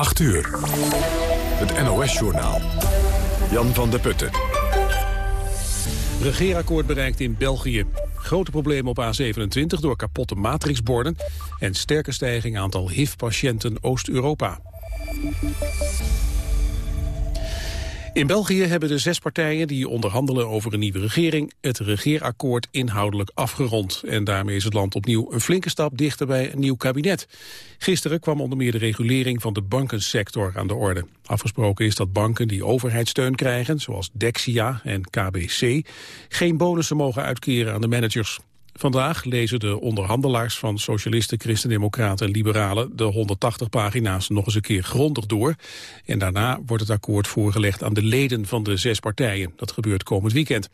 8 uur. Het NOS-journaal. Jan van der Putten. Regeerakkoord bereikt in België. Grote problemen op A27 door kapotte matrixborden... en sterke stijging aantal HIV-patiënten Oost-Europa. In België hebben de zes partijen die onderhandelen over een nieuwe regering het regeerakkoord inhoudelijk afgerond. En daarmee is het land opnieuw een flinke stap dichter bij een nieuw kabinet. Gisteren kwam onder meer de regulering van de bankensector aan de orde. Afgesproken is dat banken die overheidssteun krijgen, zoals Dexia en KBC, geen bonussen mogen uitkeren aan de managers. Vandaag lezen de onderhandelaars van socialisten, christendemocraten en liberalen de 180 pagina's nog eens een keer grondig door. En daarna wordt het akkoord voorgelegd aan de leden van de zes partijen. Dat gebeurt komend weekend.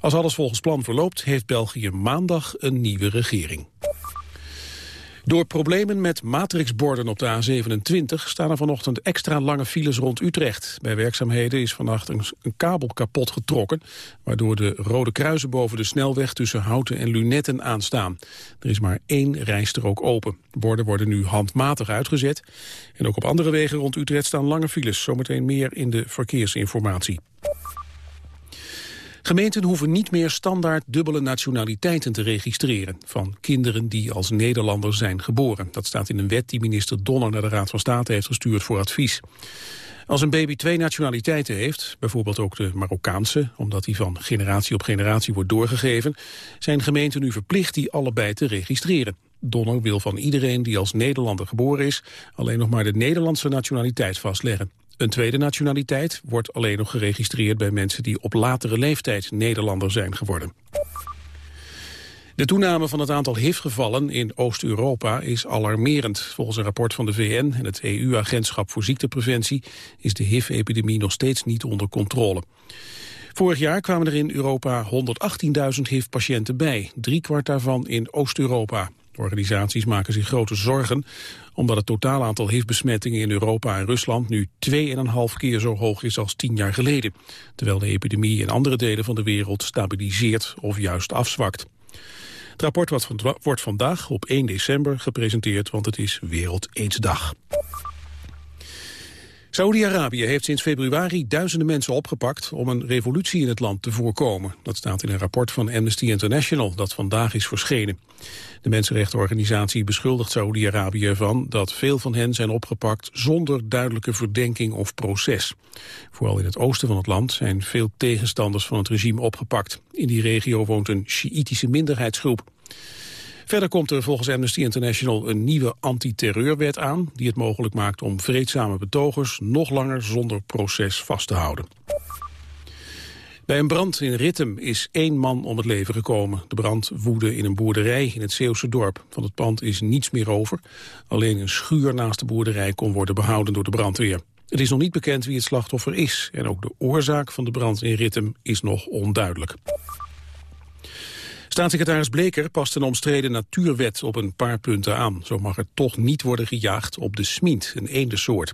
Als alles volgens plan verloopt, heeft België maandag een nieuwe regering. Door problemen met matrixborden op de A27 staan er vanochtend extra lange files rond Utrecht. Bij werkzaamheden is vannacht een, kabel kapot getrokken, waardoor de rode kruisen boven de snelweg tussen Houten en Lunetten aanstaan. Er is maar één rijstrook open. De borden worden nu handmatig uitgezet. En ook op andere wegen rond Utrecht staan lange files. Zometeen meer in de verkeersinformatie. Gemeenten hoeven niet meer standaard dubbele nationaliteiten te registreren van kinderen die als Nederlander zijn geboren. Dat staat in een wet die minister Donner naar de Raad van State heeft gestuurd voor advies. Als een baby twee nationaliteiten heeft, bijvoorbeeld ook de Marokkaanse, omdat die van generatie op generatie wordt doorgegeven, zijn gemeenten nu verplicht die allebei te registreren. Donner wil van iedereen die als Nederlander geboren is alleen nog maar de Nederlandse nationaliteit vastleggen. Een tweede nationaliteit wordt alleen nog geregistreerd bij mensen die op latere leeftijd Nederlander zijn geworden. De toename van het aantal HIV-gevallen in Oost-Europa is alarmerend. Volgens een rapport van de VN en het EU-agentschap voor ziektepreventie is de HIV-epidemie nog steeds niet onder controle. Vorig jaar kwamen er in Europa 118.000 HIV-patiënten bij, driekwart daarvan in Oost-Europa. Organisaties maken zich grote zorgen omdat het totaal aantal HIV-besmettingen in Europa en Rusland nu 2,5 keer zo hoog is als tien jaar geleden. Terwijl de epidemie in andere delen van de wereld stabiliseert of juist afzwakt. Het rapport wordt vandaag op 1 december gepresenteerd, want het is Wereld Aidsdag. Saudi-Arabië heeft sinds februari duizenden mensen opgepakt om een revolutie in het land te voorkomen. Dat staat in een rapport van Amnesty International dat vandaag is verschenen. De mensenrechtenorganisatie beschuldigt Saudi-Arabië ervan dat veel van hen zijn opgepakt zonder duidelijke verdenking of proces. Vooral in het oosten van het land zijn veel tegenstanders van het regime opgepakt. In die regio woont een Sjiïtische minderheidsgroep. Verder komt er volgens Amnesty International een nieuwe antiterreurwet aan... die het mogelijk maakt om vreedzame betogers nog langer zonder proces vast te houden. Bij een brand in Rittem is één man om het leven gekomen. De brand woedde in een boerderij in het Zeeuwse dorp. Van het pand is niets meer over. Alleen een schuur naast de boerderij kon worden behouden door de brandweer. Het is nog niet bekend wie het slachtoffer is. En ook de oorzaak van de brand in Rittem is nog onduidelijk. Staatssecretaris Bleker past een omstreden natuurwet op een paar punten aan. Zo mag er toch niet worden gejaagd op de smint, een eendensoort.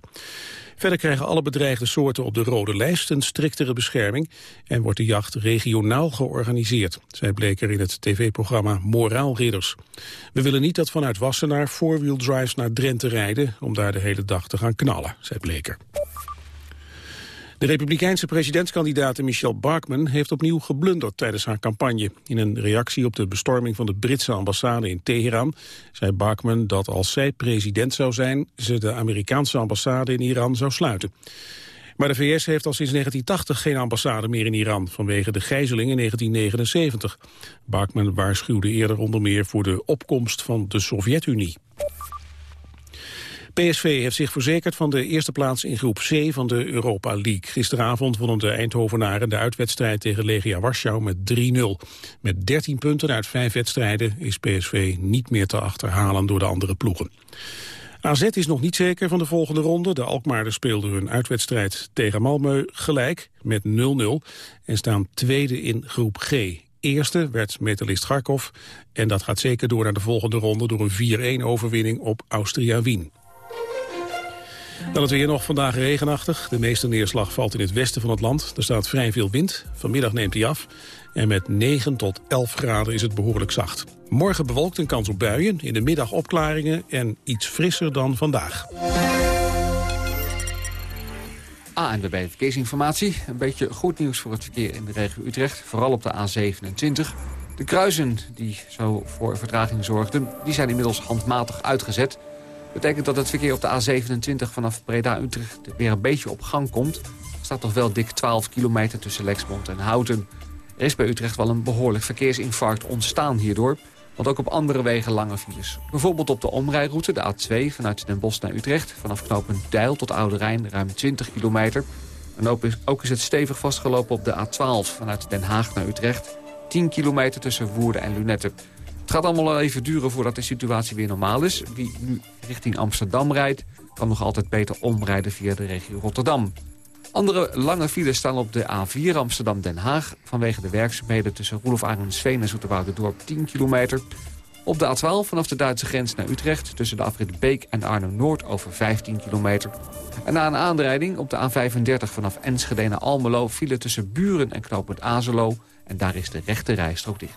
Verder krijgen alle bedreigde soorten op de rode lijst een striktere bescherming en wordt de jacht regionaal georganiseerd, zei Bleker in het tv-programma Moraalridders. We willen niet dat vanuit Wassenaar four-wheel drives naar Drenthe rijden om daar de hele dag te gaan knallen, zei Bleker. De republikeinse presidentskandidaat Michelle Barkman heeft opnieuw geblunderd tijdens haar campagne. In een reactie op de bestorming van de Britse ambassade in Teheran zei Barkman dat als zij president zou zijn, ze de Amerikaanse ambassade in Iran zou sluiten. Maar de VS heeft al sinds 1980 geen ambassade meer in Iran vanwege de gijzeling in 1979. Barkman waarschuwde eerder onder meer voor de opkomst van de Sovjet-Unie. PSV heeft zich verzekerd van de eerste plaats in groep C van de Europa League. Gisteravond wonnen de Eindhovenaren de uitwedstrijd tegen Legia Warschau met 3-0. Met 13 punten uit 5 wedstrijden is PSV niet meer te achterhalen door de andere ploegen. AZ is nog niet zeker van de volgende ronde. De Alkmaarders speelden hun uitwedstrijd tegen Malmö gelijk met 0-0 en staan tweede in groep G. Eerste werd metalist Garkov en dat gaat zeker door naar de volgende ronde door een 4-1 overwinning op Austria Wien. Dan het weer nog vandaag regenachtig. De meeste neerslag valt in het westen van het land. Er staat vrij veel wind. Vanmiddag neemt hij af. En met 9 tot 11 graden is het behoorlijk zacht. Morgen bewolkt een kans op buien. In de middag opklaringen en iets frisser dan vandaag. ANWB Verkeersinformatie. Een beetje goed nieuws voor het verkeer in de regio Utrecht. Vooral op de A27. De kruisen die zo voor vertraging zorgden... die zijn inmiddels handmatig uitgezet. Betekent dat het verkeer op de A27 vanaf Breda-Utrecht... weer een beetje op gang komt. Er staat toch wel dik 12 kilometer tussen Lexmond en Houten. Er is bij Utrecht wel een behoorlijk verkeersinfarct ontstaan hierdoor... Want ook op andere wegen lange files. Bijvoorbeeld op de omrijroute, de A2, vanuit Den Bosch naar Utrecht. Vanaf knooppunt Deil tot Oude Rijn, ruim 20 kilometer. En ook is, ook is het stevig vastgelopen op de A12, vanuit Den Haag naar Utrecht. 10 kilometer tussen Woerden en Lunetten. Het gaat allemaal even duren voordat de situatie weer normaal is. Wie nu richting Amsterdam rijdt, kan nog altijd beter omrijden via de regio Rotterdam. Andere lange files staan op de A4 Amsterdam-Den Haag... vanwege de werkzaamheden tussen Roelof Arendsveen en Dorp 10 kilometer. Op de A12 vanaf de Duitse grens naar Utrecht... tussen de afrit Beek en Arnhem-Noord over 15 kilometer. En na een aanrijding op de A35 vanaf Enschede naar Almelo... vielen tussen Buren en knooppunt Azelo... en daar is de rechte rijstrook dicht.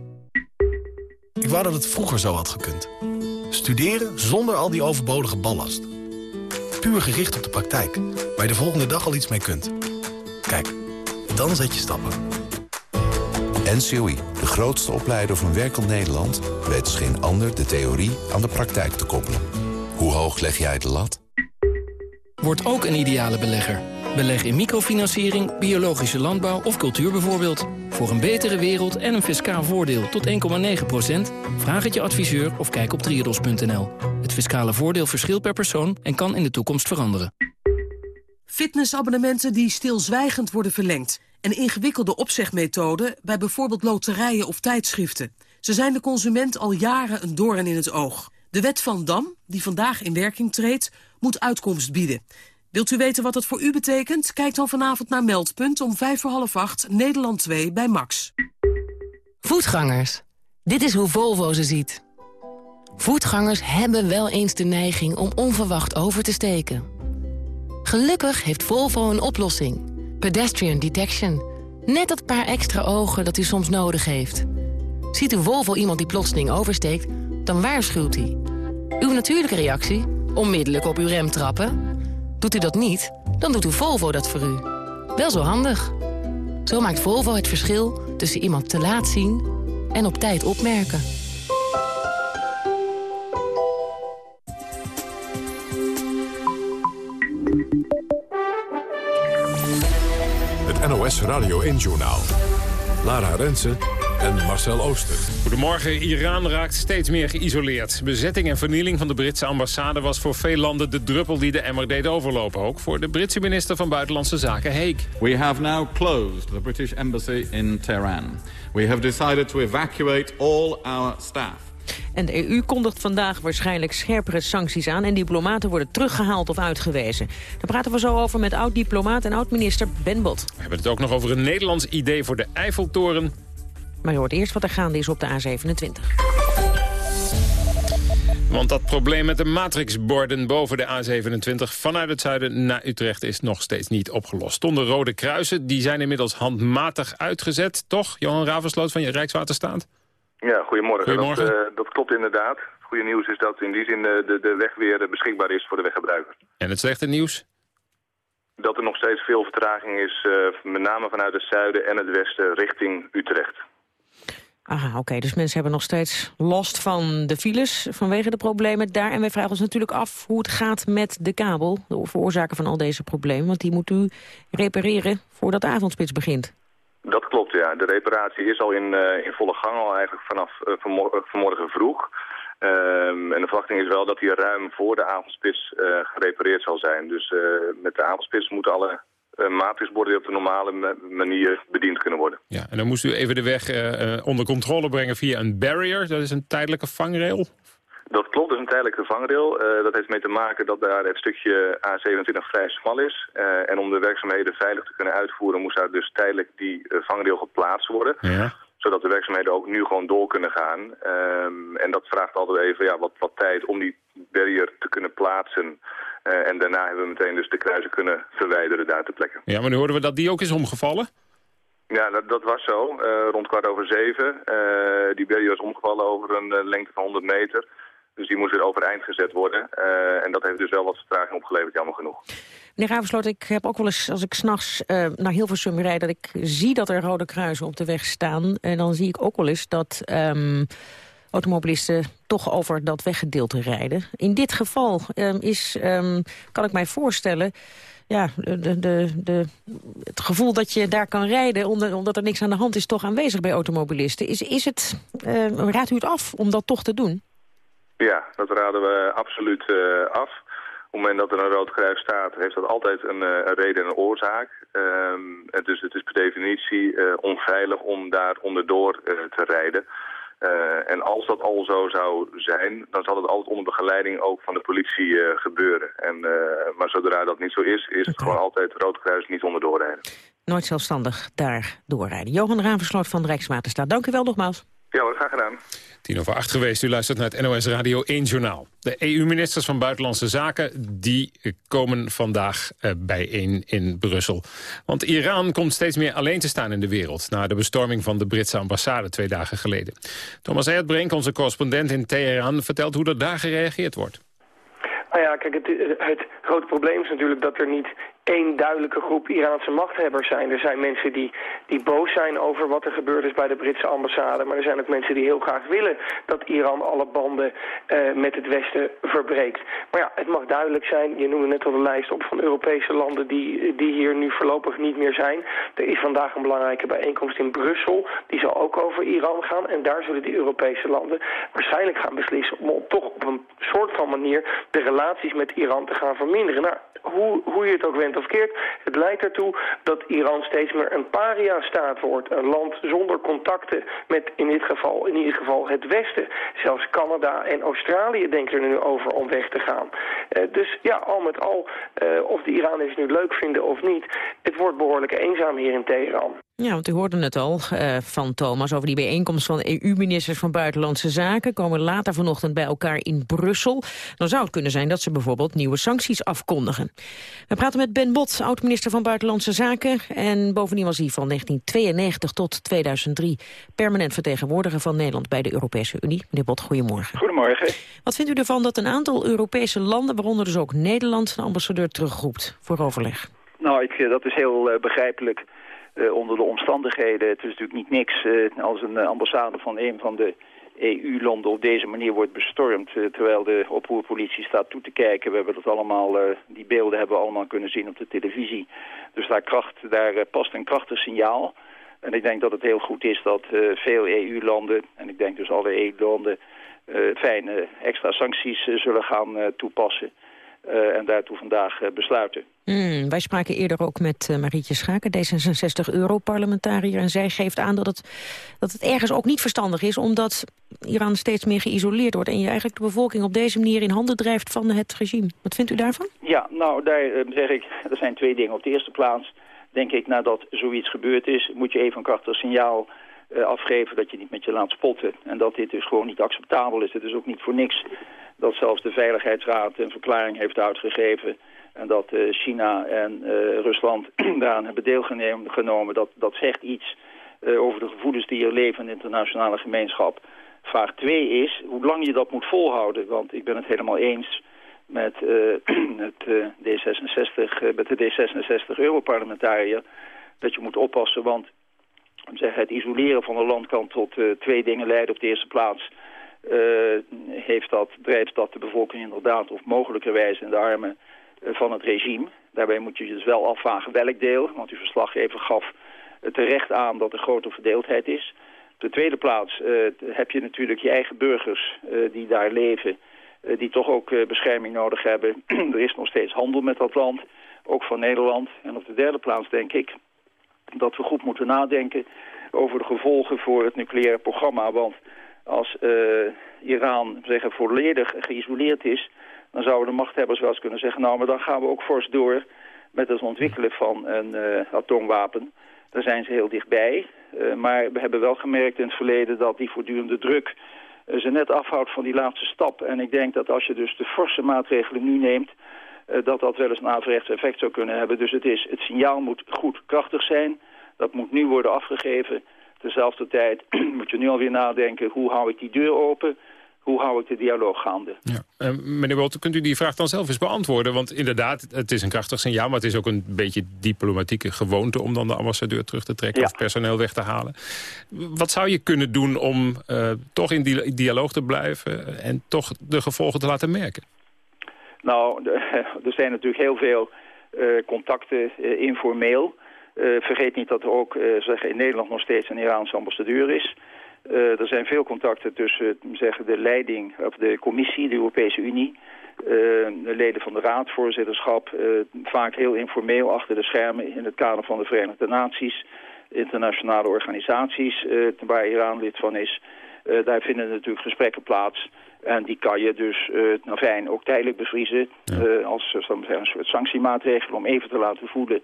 Ik wou dat het vroeger zo had gekund. Studeren zonder al die overbodige ballast. Puur gericht op de praktijk, waar je de volgende dag al iets mee kunt. Kijk, dan zet je stappen. NCOI, de grootste opleider van werkend Nederland... weet als geen ander de theorie aan de praktijk te koppelen. Hoe hoog leg jij de lat? Word ook een ideale belegger. Beleg in microfinanciering, biologische landbouw of cultuur bijvoorbeeld. Voor een betere wereld en een fiscaal voordeel tot 1,9% Vraag het je adviseur of kijk op triodos.nl. Het fiscale voordeel verschilt per persoon en kan in de toekomst veranderen. Fitnessabonnementen die stilzwijgend worden verlengd. En ingewikkelde opzegmethoden bij bijvoorbeeld loterijen of tijdschriften. Ze zijn de consument al jaren een doorn in het oog. De wet van Dam, die vandaag in werking treedt, moet uitkomst bieden. Wilt u weten wat het voor u betekent? Kijk dan vanavond naar Meldpunt om vijf voor half acht, Nederland 2 bij Max. Voetgangers. Dit is hoe Volvo ze ziet. Voetgangers hebben wel eens de neiging om onverwacht over te steken. Gelukkig heeft Volvo een oplossing. Pedestrian Detection. Net dat paar extra ogen dat u soms nodig heeft. Ziet uw Volvo iemand die plotseling oversteekt, dan waarschuwt hij. Uw natuurlijke reactie? Onmiddellijk op uw rem trappen... Doet u dat niet, dan doet uw Volvo dat voor u. Wel zo handig. Zo maakt Volvo het verschil tussen iemand te laat zien en op tijd opmerken. Het NOS Radio 1-journaal. Lara Rensen en Marcel Ooster. Goedemorgen. Iran raakt steeds meer geïsoleerd. Bezetting en vernieling van de Britse ambassade was voor veel landen de druppel die de emmer deed overlopen. Ook voor de Britse minister van Buitenlandse Zaken, Heek. We have now closed the British embassy in Tehran. We have decided to evacuate all our staff. En de EU kondigt vandaag waarschijnlijk scherpere sancties aan... en diplomaten worden teruggehaald of uitgewezen. Daar praten we zo over met oud-diplomaat en oud-minister Ben Bot. We hebben het ook nog over een Nederlands idee voor de Eiffeltoren. Maar je hoort eerst wat er gaande is op de A27. Want dat probleem met de matrixborden boven de A27 vanuit het zuiden naar Utrecht is nog steeds niet opgelost. Stonden rode kruisen, die zijn inmiddels handmatig uitgezet. Toch, Johan Ravensloot van je Rijkswaterstaat? Ja, goedemorgen. goedemorgen. Dat, uh, dat, klopt inderdaad. Het goede nieuws is dat in die zin de, de, de weg weer beschikbaar is voor de weggebruiker. En het slechte nieuws? Dat er nog steeds veel vertraging is, uh, met name vanuit het zuiden en het westen richting Utrecht. Aha, oké. Dus mensen hebben nog steeds last van de files vanwege de problemen daar. En wij vragen ons natuurlijk af hoe het gaat met de kabel. De veroorzaker van al deze problemen. Want die moet u repareren voordat de avondspits begint. Dat klopt, ja. De reparatie is al in, uh, in volle gang, al eigenlijk vanaf uh, vanmor vanmorgen vroeg. Um, en de verwachting is wel dat die ruim voor de avondspits gerepareerd zal zijn. Dus met de avondspits moeten alle uh, matrixborden op de normale manier bediend kunnen worden. Ja, en dan moest u even de weg uh, onder controle brengen via een barrier. Dat is een tijdelijke vangrail? Dat klopt, dat is een tijdelijke vangrail. dat heeft mee te maken dat daar het stukje A27 vrij smal is. en om de werkzaamheden veilig te kunnen uitvoeren moest daar dus tijdelijk die vangrail geplaatst worden. Ja zodat de werkzaamheden ook nu gewoon door kunnen gaan. Um, en dat vraagt altijd even ja, wat, wat tijd om die barrier te kunnen plaatsen. Uh, en daarna hebben we meteen dus de kruisen kunnen verwijderen daar te plekken. Ja, maar nu hoorden we dat die ook is omgevallen? Ja, dat, dat was zo. Uh, rond kwart over zeven. Uh, die barrier was omgevallen over een lengte van 100 meter. Dus die moest weer overeind gezet worden. Uh, en dat heeft dus wel wat vertraging opgeleverd, jammer genoeg. Meneer Ravensloot, ik heb ook wel eens, als ik s'nachts uh, naar Hilversum rijd... dat ik zie dat er rode kruisen op de weg staan. En dan zie ik ook wel eens dat um, automobilisten toch over dat weggedeelte rijden. In dit geval um, is, um, kan ik mij voorstellen... Ja, de, de, de, het gevoel dat je daar kan rijden omdat er niks aan de hand is... toch aanwezig bij automobilisten. Is, is het, uh, raadt u het af om dat toch te doen? Ja, dat raden we absoluut uh, af. Op het moment dat er een rood kruis staat, heeft dat altijd een, uh, een reden en een oorzaak. Dus het is per definitie uh, onveilig om daar onderdoor te rijden. En als dat al zo zou zijn, dan zal het altijd onder begeleiding ook van de politie gebeuren. En, maar zodra dat niet zo is, is het gewoon altijd rood kruis niet onderdoor rijden. Nooit zelfstandig daar doorrijden. Johan Raversloot van de Rijkswaterstaat, dank u wel nogmaals. Ja, graag gedaan. Tien over acht geweest. U luistert naar het NOS Radio 1 Journaal. De EU-ministers van Buitenlandse Zaken die komen vandaag uh, bijeen in Brussel. Want Iran komt steeds meer alleen te staan in de wereld... na de bestorming van de Britse ambassade twee dagen geleden. Thomas Erdbrink, onze correspondent in Teheran... vertelt hoe er daar gereageerd wordt. Nou ja, kijk, het, het grote probleem is natuurlijk dat er niet één duidelijke groep Iraanse machthebbers zijn. Er zijn mensen die, die boos zijn over wat er gebeurd is bij de Britse ambassade. Maar er zijn ook mensen die heel graag willen dat Iran alle banden uh, met het Westen verbreekt. Maar ja, het mag duidelijk zijn. Je noemde net al de lijst op van Europese landen die, die hier nu voorlopig niet meer zijn. Er is vandaag een belangrijke bijeenkomst in Brussel. Die zal ook over Iran gaan. En daar zullen die Europese landen waarschijnlijk gaan beslissen om toch op een soort van manier de relaties met Iran te gaan verminderen. Nou, hoe, hoe je het ook het leidt ertoe dat Iran steeds meer een paria-staat wordt. Een land zonder contacten met in dit geval, in ieder geval het Westen. Zelfs Canada en Australië denken er nu over om weg te gaan. Uh, dus ja, al met al, uh, of de Iraniërs nu leuk vinden of niet, het wordt behoorlijk eenzaam hier in Teheran. Ja, want u hoorde het al uh, van Thomas over die bijeenkomst van EU-ministers van Buitenlandse Zaken. Komen later vanochtend bij elkaar in Brussel. Dan zou het kunnen zijn dat ze bijvoorbeeld nieuwe sancties afkondigen. We praten met Ben Bot, oud-minister van Buitenlandse Zaken. En bovendien was hij van 1992 tot 2003 permanent vertegenwoordiger van Nederland bij de Europese Unie. Meneer Bot, goedemorgen. Goedemorgen. Wat vindt u ervan dat een aantal Europese landen, waaronder dus ook Nederland, een ambassadeur terugroept voor overleg? Nou, ik, dat is heel uh, begrijpelijk. Uh, onder de omstandigheden. Het is natuurlijk niet niks uh, als een ambassade van een van de EU-landen op deze manier wordt bestormd... Terwijl de oproerpolitie staat toe te kijken. We hebben dat allemaal, die beelden hebben we allemaal kunnen zien op de televisie. Dus daar, kracht, daar past een krachtig signaal. En ik denk dat het heel goed is dat veel EU-landen... en ik denk dus alle EU-landen... fijne extra sancties zullen gaan toepassen... Uh, en daartoe vandaag uh, besluiten. Mm, wij spraken eerder ook met uh, Marietje Schaken, D66-Europarlementariër. En zij geeft aan dat het, dat het ergens ook niet verstandig is... omdat Iran steeds meer geïsoleerd wordt... en je eigenlijk de bevolking op deze manier in handen drijft van het regime. Wat vindt u daarvan? Ja, nou, daar zeg ik, er zijn twee dingen. Op de eerste plaats denk ik, nadat zoiets gebeurd is... moet je even een krachtig signaal afgeven dat je niet met je laat spotten. En dat dit dus gewoon niet acceptabel is. Het is ook niet voor niks dat zelfs de Veiligheidsraad een verklaring heeft uitgegeven... en dat uh, China en uh, Rusland daaraan hebben deelgenomen. Dat, dat zegt iets uh, over de gevoelens die er leven in de internationale gemeenschap. Vraag 2 is hoe lang je dat moet volhouden. Want ik ben het helemaal eens met, het, D66, met de D66-Europarlementariër... dat je moet oppassen, want zeg, het isoleren van een land kan tot twee dingen leiden. Op de eerste plaats uh, heeft dat, drijft dat de bevolking inderdaad op mogelijkerwijs in de armen uh, van het regime. Daarbij moet je dus wel afvragen welk deel, want uw verslaggever gaf terecht aan dat er grote verdeeldheid is. Op de tweede plaats heb je natuurlijk je eigen burgers die daar leven, die toch ook bescherming nodig hebben. er is nog steeds handel met dat land, ook van Nederland. En op de derde plaats denk ik dat we goed moeten nadenken over de gevolgen voor het nucleaire programma, want als uh, Iran zeggen, volledig geïsoleerd is... dan zouden de machthebbers wel eens kunnen zeggen... nou, maar dan gaan we ook fors door met het ontwikkelen van een atoomwapen. Daar zijn ze heel dichtbij. maar we hebben wel gemerkt in het verleden dat die voortdurende druk ze net afhoudt van die laatste stap. En ik denk dat als je dus de forse maatregelen nu neemt... dat dat wel eens een averechts effect zou kunnen hebben. Dus het, is, het signaal moet goed krachtig zijn. Dat moet nu worden afgegeven. Tezelfde tijd moet je nu alweer nadenken, hoe hou ik die deur open? Hoe hou ik de dialoog gaande? Ja. Uh, meneer Bolt, kunt u die vraag dan zelf eens beantwoorden? Want inderdaad, het is een krachtig signaal... maar het is ook een beetje diplomatieke gewoonte... om dan de ambassadeur terug te trekken of personeel weg te halen. Wat zou je kunnen doen om uh, toch in die dialoog te blijven... en toch de gevolgen te laten merken? Nou, er zijn natuurlijk heel veel uh, contacten informeel... Uh, vergeet niet dat er ook zeg, in Nederland nog steeds een Iraanse ambassadeur is. Er zijn veel contacten tussen zeg, de leiding, of de commissie, de Europese Unie... de leden van de raad, voorzitterschap, vaak heel informeel achter de schermen in het kader van de Verenigde Naties, internationale organisaties waar Iran lid van is. daar vinden natuurlijk gesprekken plaats. En die kan je dus nou fijn, ook tijdelijk bevriezen ja. als zeggen, een soort sanctiemaatregel om even te laten voelen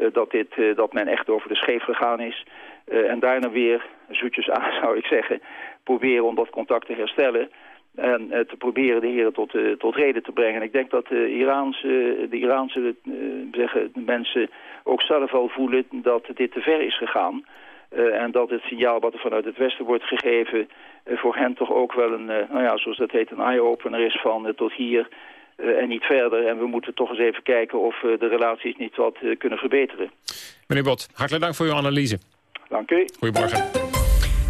uh, dat, dit, uh, dat men echt over de scheef gegaan is. Uh, en daarna weer, zoetjes aan zou ik zeggen, proberen om dat contact te herstellen. En te proberen de heren tot, tot reden te brengen. En ik denk dat de Iraanse, de Iraanse zeggen, de mensen ook zelf al voelen dat dit te ver is gegaan. en dat het signaal wat er vanuit het Westen wordt gegeven... voor hen toch ook wel een, nou ja, zoals dat heet, een eye-opener is van tot hier... En niet verder. En we moeten toch eens even kijken of de relaties niet wat kunnen verbeteren. Meneer Bot, hartelijk dank voor uw analyse. Dank u. Goedemorgen.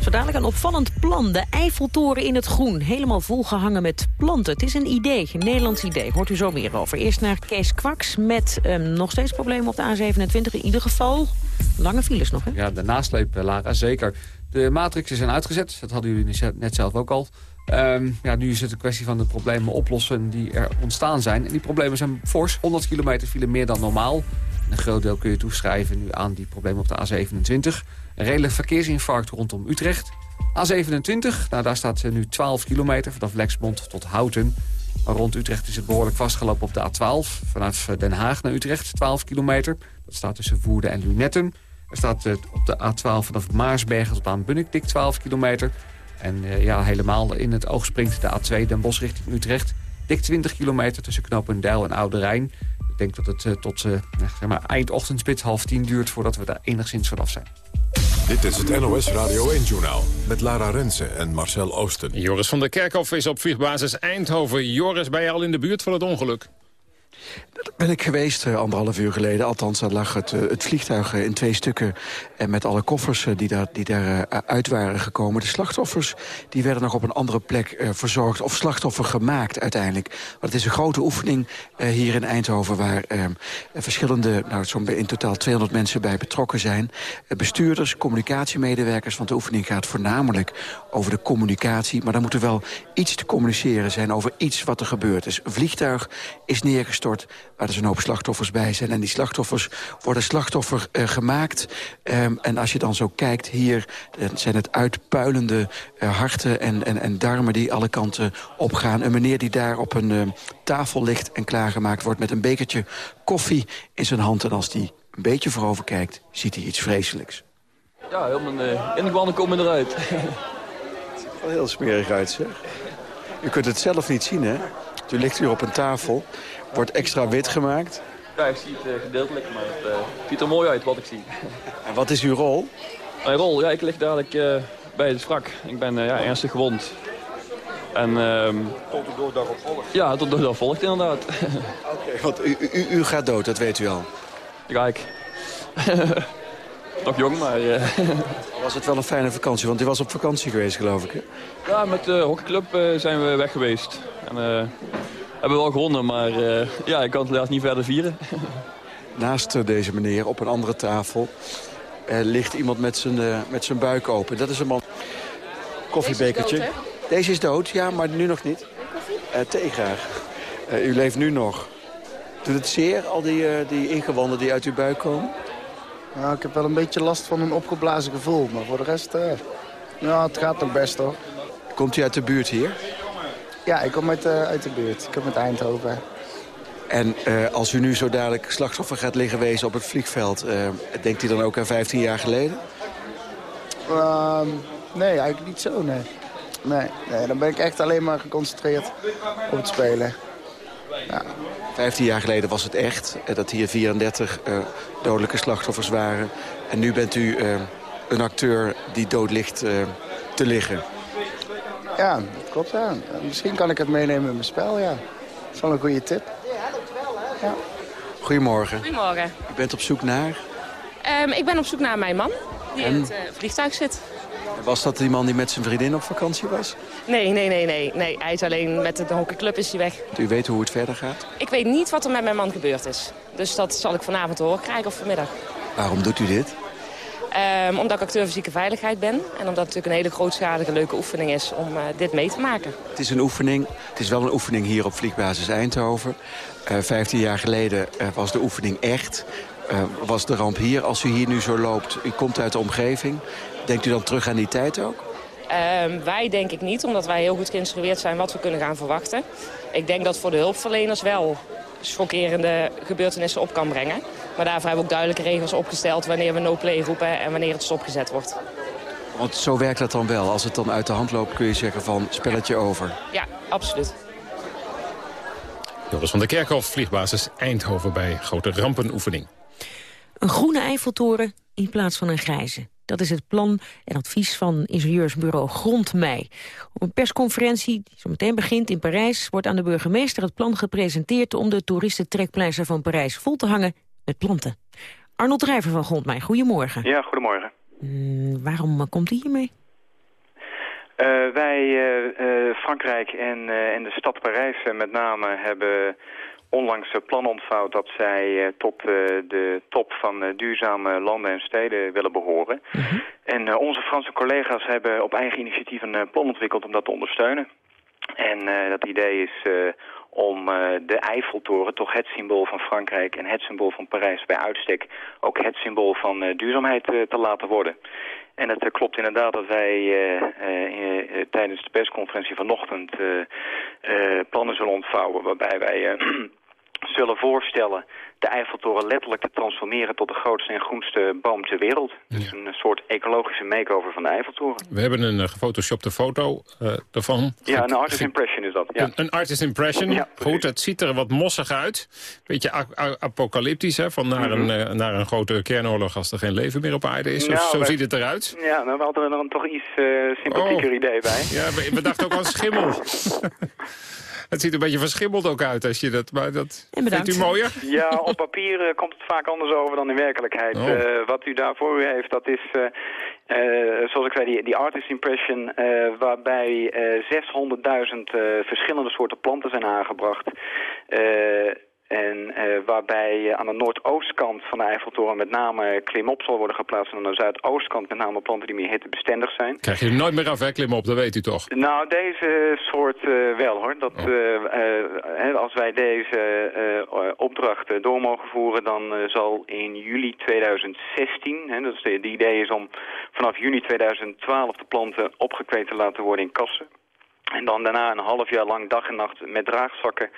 Zo dadelijk een opvallend plan. De Eiffeltoren in het groen. Helemaal volgehangen met planten. Het is een idee, een Nederlands idee. Hoort u zo meer over. Eerst naar Kees Kwaks met um, nog steeds problemen op de A27. In ieder geval lange files nog, hè? Ja, de nasleep, Lara, zeker. De matrixen zijn uitgezet. Dat hadden jullie net zelf ook al. Um, ja, nu is het een kwestie van de problemen oplossen die er ontstaan zijn. En die problemen zijn fors. 100 kilometer file meer dan normaal. Een groot deel kun je toeschrijven nu aan die problemen op de A27. Een redelijk verkeersinfarct rondom Utrecht. A27, nou daar staat nu 12 kilometer vanaf Lexmond tot Houten. Maar rond Utrecht is het behoorlijk vastgelopen op de A12. Vanaf Den Haag naar Utrecht 12 kilometer. Dat staat tussen Woerden en Lunetten. Er staat op de A12 vanaf Maarsbergen tot aan Bunnik dik 12 kilometer. En uh, ja, helemaal in het oog springt de A2 Den Bosch richting Utrecht. Dik 20 kilometer tussen Knopendijl en Oude Rijn. Ik denk dat het uh, tot uh, zeg maar, eindochtendspits half tien duurt voordat we daar enigszins vanaf zijn. Dit is het NOS Radio 1-journaal met Lara Rensen en Marcel Oosten. Joris van der Kerkhof is op vliegbasis Eindhoven. Joris, ben je al in de buurt van het ongeluk? Daar ben ik geweest uh, anderhalf uur geleden. Althans, daar lag het, uh, het vliegtuig uh, in twee stukken. En met alle koffers die daar, die daar uit waren gekomen. De slachtoffers die werden nog op een andere plek verzorgd. Of slachtoffer gemaakt uiteindelijk. Want het is een grote oefening hier in Eindhoven... waar verschillende, nou, zo'n in totaal 200 mensen bij betrokken zijn. bestuurders, communicatiemedewerkers. Want de oefening gaat voornamelijk over de communicatie. Maar dan moet er wel iets te communiceren zijn over iets wat er gebeurd is. Een vliegtuig is neergestort waar dus een hoop slachtoffers bij zijn. En die slachtoffers worden slachtoffer uh, gemaakt. Um, en als je dan zo kijkt, hier uh, zijn het uitpuilende uh, harten en, en, en darmen die alle kanten opgaan. Een meneer die daar op een tafel ligt en klaargemaakt wordt... met een bekertje koffie in zijn hand. En als die een beetje voorover kijkt, ziet hij iets vreselijks. Ja, helemaal uh, ingewanden komen eruit. Het ziet er wel heel smerig uit, zeg. U kunt het zelf niet zien, hè? U ligt hier op een tafel wordt extra wit gemaakt. Ja, ik zie het uh, gedeeltelijk, maar het uh, ziet er mooi uit wat ik zie. En wat is uw rol? Mijn rol? Ja, ik lig dadelijk uh, bij het wrak. Ik ben ja, ernstig gewond. En, um... Tot de doordag op volgt? Ja, tot de doordag volgt inderdaad. Oké, okay, want u, u, u, gaat dood, dat weet u al. Ja, ik. Nog jong, maar... Was het wel een fijne vakantie? Want u was op vakantie geweest, geloof ik, hè? Ja, met de hockeyclub zijn we weg geweest. En, hebben we wel gewonnen, maar uh, ja, ik kan het helaas niet verder vieren. Naast uh, deze meneer op een andere tafel uh, ligt iemand met zijn, met zijn buik open. Dat is een man. Koffiebekertje. Deze is dood, Deze is dood, ja, maar nu nog niet. Koffie? thee graag. u leeft nu nog. Doet het zeer, al die, die ingewanden die uit uw buik komen? Nou, ik heb wel een beetje last van een opgeblazen gevoel. Maar voor de rest, ja, het gaat nog best hoor. Komt u uit de buurt hier? Ja, ik kom uit, uh, uit de buurt. Ik kom uit Eindhoven. En uh, als u nu zo dadelijk slachtoffer gaat liggen wezen op het vliegveld... Uh, denkt u dan ook aan 15 jaar geleden? Uh, nee, eigenlijk niet zo, nee. nee. Nee, dan ben ik echt alleen maar geconcentreerd op het spelen. Ja. 15 jaar geleden was het echt dat hier 34 dodelijke slachtoffers waren. En nu bent u een acteur die dood ligt te liggen. Ja, klopt, ja. Misschien kan ik het meenemen in mijn spel, ja. Dat is wel een goede tip. Ja. Goedemorgen. Goedemorgen. U bent op zoek naar? Um, ik ben op zoek naar mijn man, die En? in het uh, vliegtuig zit. Was dat die man die met zijn vriendin op vakantie was? Nee, nee, nee, nee. nee. Hij is alleen met de hockeyclub is hij weg. U weet hoe het verder gaat? Ik weet niet wat er met mijn man gebeurd is. Dus dat zal ik vanavond horen krijgen of vanmiddag. Waarom doet u dit? Um, omdat ik acteur fysieke veiligheid ben. En omdat het natuurlijk een hele grootschalige leuke oefening is om uh, dit mee te maken. Het is een oefening. Het is wel een oefening hier op vliegbasis Eindhoven. Uh, 15 jaar geleden uh, was de oefening echt. Was de ramp hier. Als u hier nu zo loopt, u komt uit de omgeving. Denkt u dan terug aan die tijd ook? Um, wij denk ik niet, omdat wij heel goed geïnstrueerd zijn wat we kunnen gaan verwachten. Ik denk dat voor de hulpverleners wel schokkerende gebeurtenissen op kan brengen. Maar daarvoor hebben we ook duidelijke regels opgesteld wanneer we no-play roepen en wanneer het stopgezet wordt. Want zo werkt dat dan wel. Als het dan uit de hand loopt kun je zeggen van spelletje over. Ja, absoluut. Joris van der Kerkhof, vliegbasis Eindhoven bij grote rampenoefening. Een groene Eiffeltoren in plaats van een grijze. Dat is het plan en advies van ingenieursbureau Grondmei. Op een persconferentie die zo meteen begint in Parijs... wordt aan de burgemeester het plan gepresenteerd... om de toeristentrekpleister van Parijs vol te hangen met planten. Arnold Drijver van Grondmei, goedemorgen. Ja, goedemorgen. Mm, waarom uh, komt u hiermee? Uh, wij, uh, Frankrijk en, en de stad Parijs met name hebben onlangs plan ontvouwd dat zij tot de top van duurzame landen en steden willen behoren. -hmm. En onze Franse collega's hebben op eigen initiatief een plan ontwikkeld om dat te ondersteunen. En dat idee is om de Eiffeltoren, toch het symbool van Frankrijk en het symbool van Parijs bij uitstek, ook het symbool van duurzaamheid te laten worden. En het klopt inderdaad dat wij tijdens de persconferentie vanochtend plannen zullen ontvouwen waarbij wij zullen voorstellen de Eiffeltoren letterlijk te transformeren tot de grootste en groenste boom ter wereld. Ja. Dus een soort ecologische makeover van de Eiffeltoren. We hebben een uh, gefotoshopte foto uh, ervan. Ja, een artist impression is dat. Ja. Een, een artist impression. Ja, Goed, het ziet er wat mossig uit. Beetje apocalyptisch, hè? Van naar, mm -hmm. een, uh, naar een grote kernoorlog als er geen leven meer op aarde is. Nou, zo wij, ziet het eruit. Ja, nou, we hadden er dan toch iets sympathieker oh. idee bij. Ja, we, we dachten ook aan schimmel. Het ziet er een beetje verschimmeld ook uit als je dat... Maar dat vindt u mooier? Ja, op papier uh, komt het vaak anders over dan in werkelijkheid. Oh. Uh, wat u daarvoor u heeft, dat is... Uh, zoals ik zei, die, die artist impression... waarbij 600.000 verschillende soorten planten zijn aangebracht... En uh, waarbij uh, aan de noordoostkant van de Eiffeltoren met name klimop zal worden geplaatst. En aan de zuidoostkant met name planten die meer hittebestendig zijn. Krijg je nooit meer af, hè, klimop, dat weet u toch? Nou, deze soort uh, wel, hoor. Dat, oh. als wij deze opdracht door mogen voeren, dan zal in juli 2016... Hè, dat is de, de idee is om vanaf juni 2012 de planten opgekweekt te laten worden in kassen. En dan daarna een half jaar lang dag en nacht met draagzakken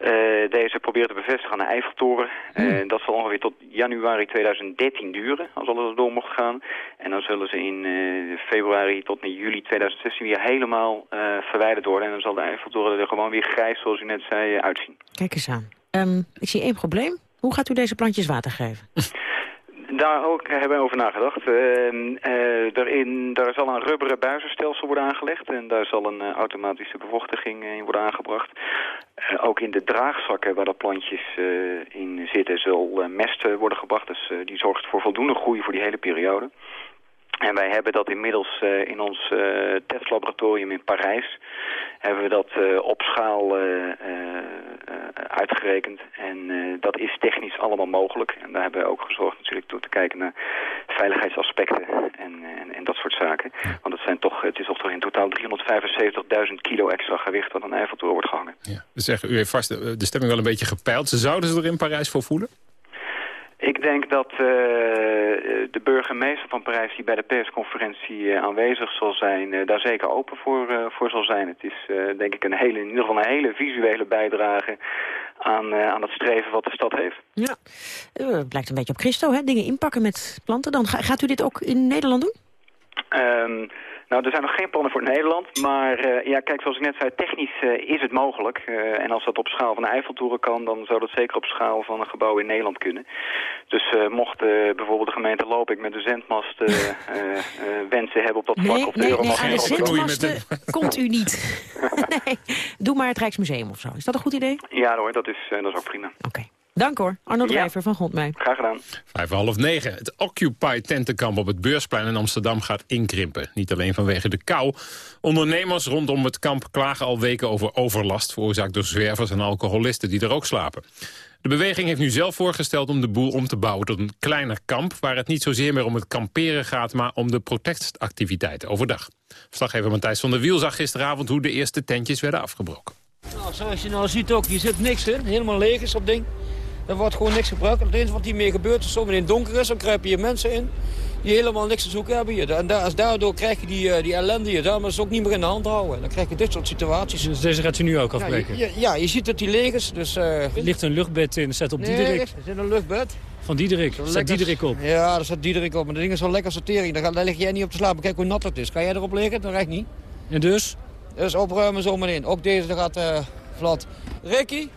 uh, deze proberen te bevestigen aan de Eiffeltoren. Uh. Dat zal ongeveer tot januari 2013 duren, als alles door mocht gaan. En dan zullen ze in uh, februari tot juli 2016 weer helemaal verwijderd worden. En dan zal de Eiffeltoren er gewoon weer grijs, zoals u net zei, uitzien. Kijk eens aan. Um, ik zie één probleem. Hoe gaat u deze plantjes water geven? Daar ook hebben we over nagedacht. Uh, uh, daarin, daar zal een rubberen buizenstelsel worden aangelegd en daar zal een uh, automatische bevochtiging in worden aangebracht. ook in de draagzakken waar de plantjes in zitten zal mest worden gebracht. Dus die zorgt voor voldoende groei voor die hele periode. En wij hebben dat inmiddels uh, in ons uh, testlaboratorium in Parijs... hebben we dat uh, op schaal uitgerekend. En dat is technisch allemaal mogelijk. En daar hebben we ook gezorgd natuurlijk door te kijken naar veiligheidsaspecten en, en, en dat soort zaken. Want het, zijn toch, het is toch in totaal 375.000 kilo extra gewicht... dat aan de Eiffeltoren wordt gehangen. Ja. Dus zeggen, u heeft vast de stemming wel een beetje gepeild. Zouden ze er in Parijs voor voelen? Ik denk dat uh, de burgemeester van Parijs die bij de persconferentie uh, aanwezig zal zijn, uh, daar zeker open voor, voor zal zijn. Het is denk ik een hele, in ieder geval een hele visuele bijdrage aan, aan het streven wat de stad heeft. Ja, het blijkt een beetje op Christo, hè? dingen inpakken met planten. Dan gaat u dit ook in Nederland doen? Um, nou, er zijn nog geen plannen voor Nederland. Maar uh, ja, kijk, zoals ik net zei, technisch uh, is het mogelijk. Uh, en als dat op schaal van de Eiffeltoren kan, dan zou dat zeker op schaal van een gebouw in Nederland kunnen. Dus mocht bijvoorbeeld de gemeente Lopik met de zendmast wensen hebben op dat vlak... Nee, of de nee, nee, aan de zendmasten komt u niet. nee, doe maar het Rijksmuseum of zo. Is dat een goed idee? Ja hoor, dat is, dat is ook prima. Oké. Dank hoor, Arno Drijver van Grondmijn. Graag gedaan. Vijf half negen. Het Occupy-tentenkamp op het Beursplein in Amsterdam gaat inkrimpen. Niet alleen vanwege de kou. Ondernemers rondom het kamp klagen al weken over overlast... veroorzaakt door zwervers en alcoholisten die er ook slapen. De beweging heeft nu zelf voorgesteld om de boel om te bouwen tot een kleiner kamp... waar het niet zozeer meer om het kamperen gaat, maar om de protestactiviteiten overdag. Verslaggever Matthijs van der Wiel zag gisteravond hoe de eerste tentjes werden afgebroken. Nou, zoals je nou ziet ook, hier zit niks in. Helemaal leeg is dat ding. Er wordt gewoon niks gebruikt. Het enige wat hiermee gebeurt is zometeen donker is, dan kruipen hier mensen in die helemaal niks te zoeken hebben hier. En daardoor krijg je die, uh, die ellende hier. Daarom is het ook niet meer in de hand houden. Dan krijg je dit soort situaties. Dus deze gaat u nu ook afbreken? Ja, je, ja, je ziet dat die leeg is. Dus, uh, er ligt een luchtbed in, zet op nee, Diederik. er zit een luchtbed. Van Diederik, zet lekker... Diederik op. Ja, daar staat Diederik op. Maar dat ding is wel lekker sortering. Daar, daar lig jij niet op te slapen. Kijk hoe nat het is. Kan jij erop liggen? Dat reikt niet. En dus? Dus opruimen zometeen. Ook deze gaat uh, vlot. Ricky,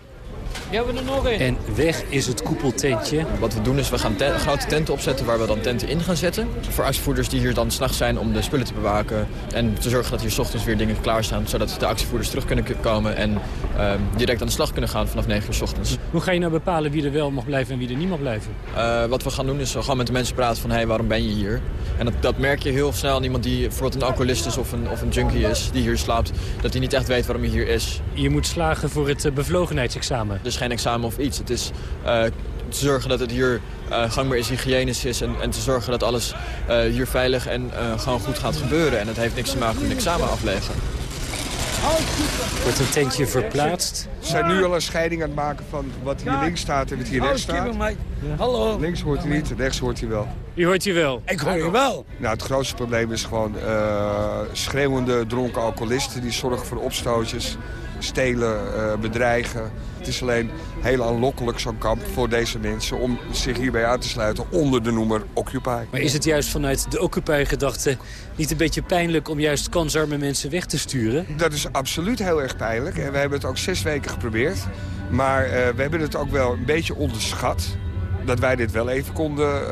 die hebben we er nog in. En weg is het koepeltentje. Wat we doen is, we gaan ten grote tenten opzetten waar we dan tenten in gaan zetten. Voor actievoerders die hier dan s'nachts zijn om de spullen te bewaken. En te zorgen dat hier s ochtends weer dingen klaarstaan. Zodat de actievoerders terug kunnen komen en uh, direct aan de slag kunnen gaan vanaf 9 uur s ochtends. Hoe ga je nou bepalen wie er wel mag blijven en wie er niet mag blijven? Uh, wat we gaan doen is gewoon met de mensen praten van, hé, hey, waarom ben je hier? En dat, dat merk je heel snel aan iemand die bijvoorbeeld een alcoholist is of een, of een junkie is. Die hier slaapt, dat hij niet echt weet waarom hij hier is. Je moet slagen voor het uh, bevlogenheidsexamen. Dus geen examen of iets. Het is uh, te zorgen dat het hier uh, gangbaar is, hygiënisch is... en, en te zorgen dat alles uh, hier veilig en uh, gewoon goed gaat gebeuren. En het heeft niks te maken met een examen afleggen. Wordt een tentje verplaatst? We zijn nu al een scheiding aan het maken van wat hier links staat en wat hier rechts staat. Hallo. Links hoort hij niet, rechts hoort hij wel. Je hoort je wel? Ik hoor je wel. Nou, het grootste probleem is gewoon uh, schreeuwende dronken alcoholisten... die zorgen voor opstootjes, stelen, uh, bedreigen. Het is alleen heel aanlokkelijk, zo'n kamp, voor deze mensen... om zich hierbij aan te sluiten onder de noemer Occupy. Maar is het juist vanuit de Occupy-gedachte niet een beetje pijnlijk... om juist kansarme mensen weg te sturen? Dat is absoluut heel erg pijnlijk. En we hebben het ook zes weken geprobeerd. Maar uh, we hebben het ook wel een beetje onderschat. Dat wij dit wel even konden... Uh,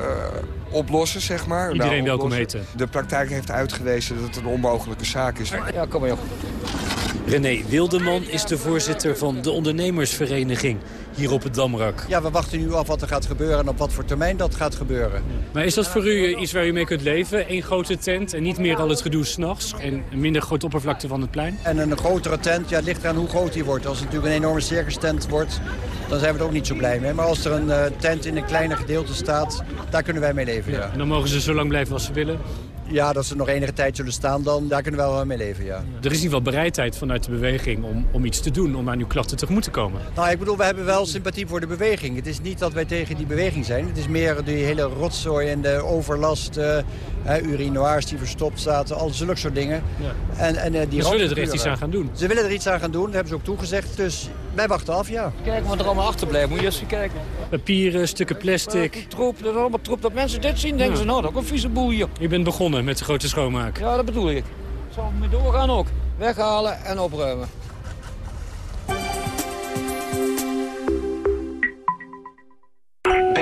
oplossen, zeg maar. Iedereen nou, welkom heten. De praktijk heeft uitgewezen dat het een onmogelijke zaak is. Ja, kom maar op. René Wildeman is de voorzitter van de ondernemersvereniging hier op het Damrak. Ja, we wachten nu af wat er gaat gebeuren en op wat voor termijn dat gaat gebeuren. Maar is dat voor u iets waar u mee kunt leven? Eén grote tent en niet meer al het gedoe s'nachts? En een minder grote oppervlakte van het plein? En een grotere tent, ja, het ligt eraan hoe groot die wordt. Als het natuurlijk een enorme circus tent wordt, dan zijn we er ook niet zo blij mee. Maar als er een uh, tent in een kleiner gedeelte staat, daar kunnen wij mee leven, ja. ja. En dan mogen ze zo lang blijven als ze willen? Ja, dat ze nog enige tijd zullen staan, dan daar kunnen we wel mee leven, ja. Er is in ieder geval bereidheid vanuit de beweging om, om iets te doen, om aan uw klachten tegemoet te komen. Nou, ik bedoel, we hebben wel sympathie voor de beweging. Het is niet dat wij tegen die beweging zijn. Het is meer die hele rotzooi en de overlast, uh, urinoirs die verstopt zaten, al zulke soort dingen. Ja. En, en, uh, die ze willen er echt iets aan gaan doen. Ze willen er iets aan gaan doen, dat hebben ze ook toegezegd. Dus wij wachten af, ja. Kijk wat er allemaal achterblijft, moet je eens even kijken. Papieren, stukken plastic. troep, dat is allemaal troep. Dat mensen dit zien, denken ja. ze, nou, dat is ook een vieze boel hier. Je bent begonnen met de grote schoonmaak. Ja, dat bedoel ik. Zal mee doorgaan ook. Weghalen en opruimen.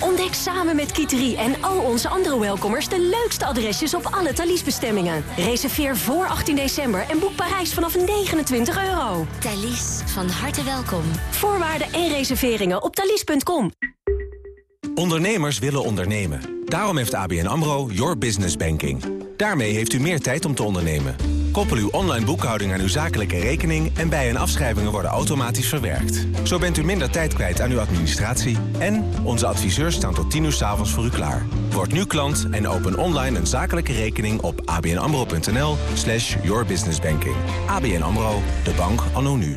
Ontdek samen met Kiteri en al onze andere welkomers de leukste adresjes op alle Thalys-bestemmingen. Reserveer voor 18 december en boek Parijs vanaf 29 euro. Thalys, van harte welkom. Voorwaarden en reserveringen op thalys.com. Ondernemers willen ondernemen. Daarom heeft ABN AMRO Your Business Banking. Daarmee heeft u meer tijd om te ondernemen. Koppel uw online boekhouding aan uw zakelijke rekening... en bij- en afschrijvingen worden automatisch verwerkt. Zo bent u minder tijd kwijt aan uw administratie... en onze adviseurs staan tot 10 uur s'avonds voor u klaar. Word nu klant en open online een zakelijke rekening op abnamro.nl slash yourbusinessbanking. ABN AMRO, de bank anno nu.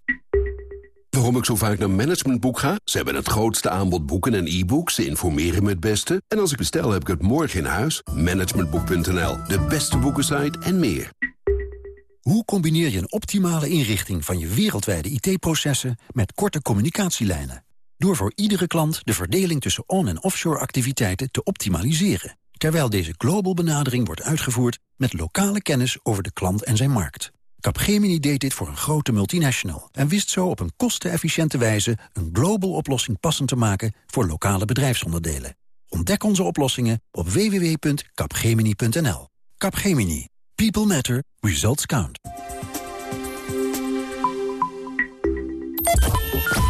Waarom ik zo vaak naar Managementboek ga? Ze hebben het grootste aanbod boeken en e-books. Ze informeren me het beste. En als ik bestel, heb ik het morgen in huis. Managementboek.nl, de beste boekensite en meer. Hoe combineer je een optimale inrichting van je wereldwijde IT-processen... met korte communicatielijnen? Door voor iedere klant de verdeling tussen on- en offshore activiteiten te optimaliseren. Terwijl deze global benadering wordt uitgevoerd met lokale kennis over de klant en zijn markt. Capgemini deed dit voor een grote multinational en wist zo op een kostenefficiënte wijze een global oplossing passend te maken voor lokale bedrijfsonderdelen. Ontdek onze oplossingen op www.capgemini.nl. Capgemini. People matter. Results count.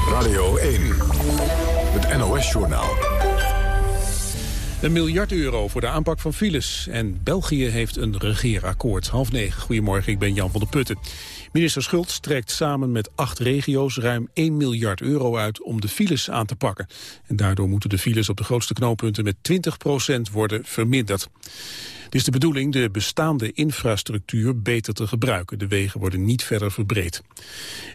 Radio 1. Het NOS-journaal. Een miljard euro voor de aanpak van files. En België heeft een regeerakkoord. Half negen. Goedemorgen, ik ben Jan van der Putten. Minister Schultz trekt samen met acht regio's ruim 1 miljard euro uit om de files aan te pakken. En daardoor moeten de files op de grootste knooppunten met 20% worden verminderd. Het is de bedoeling de bestaande infrastructuur beter te gebruiken. De wegen worden niet verder verbreed.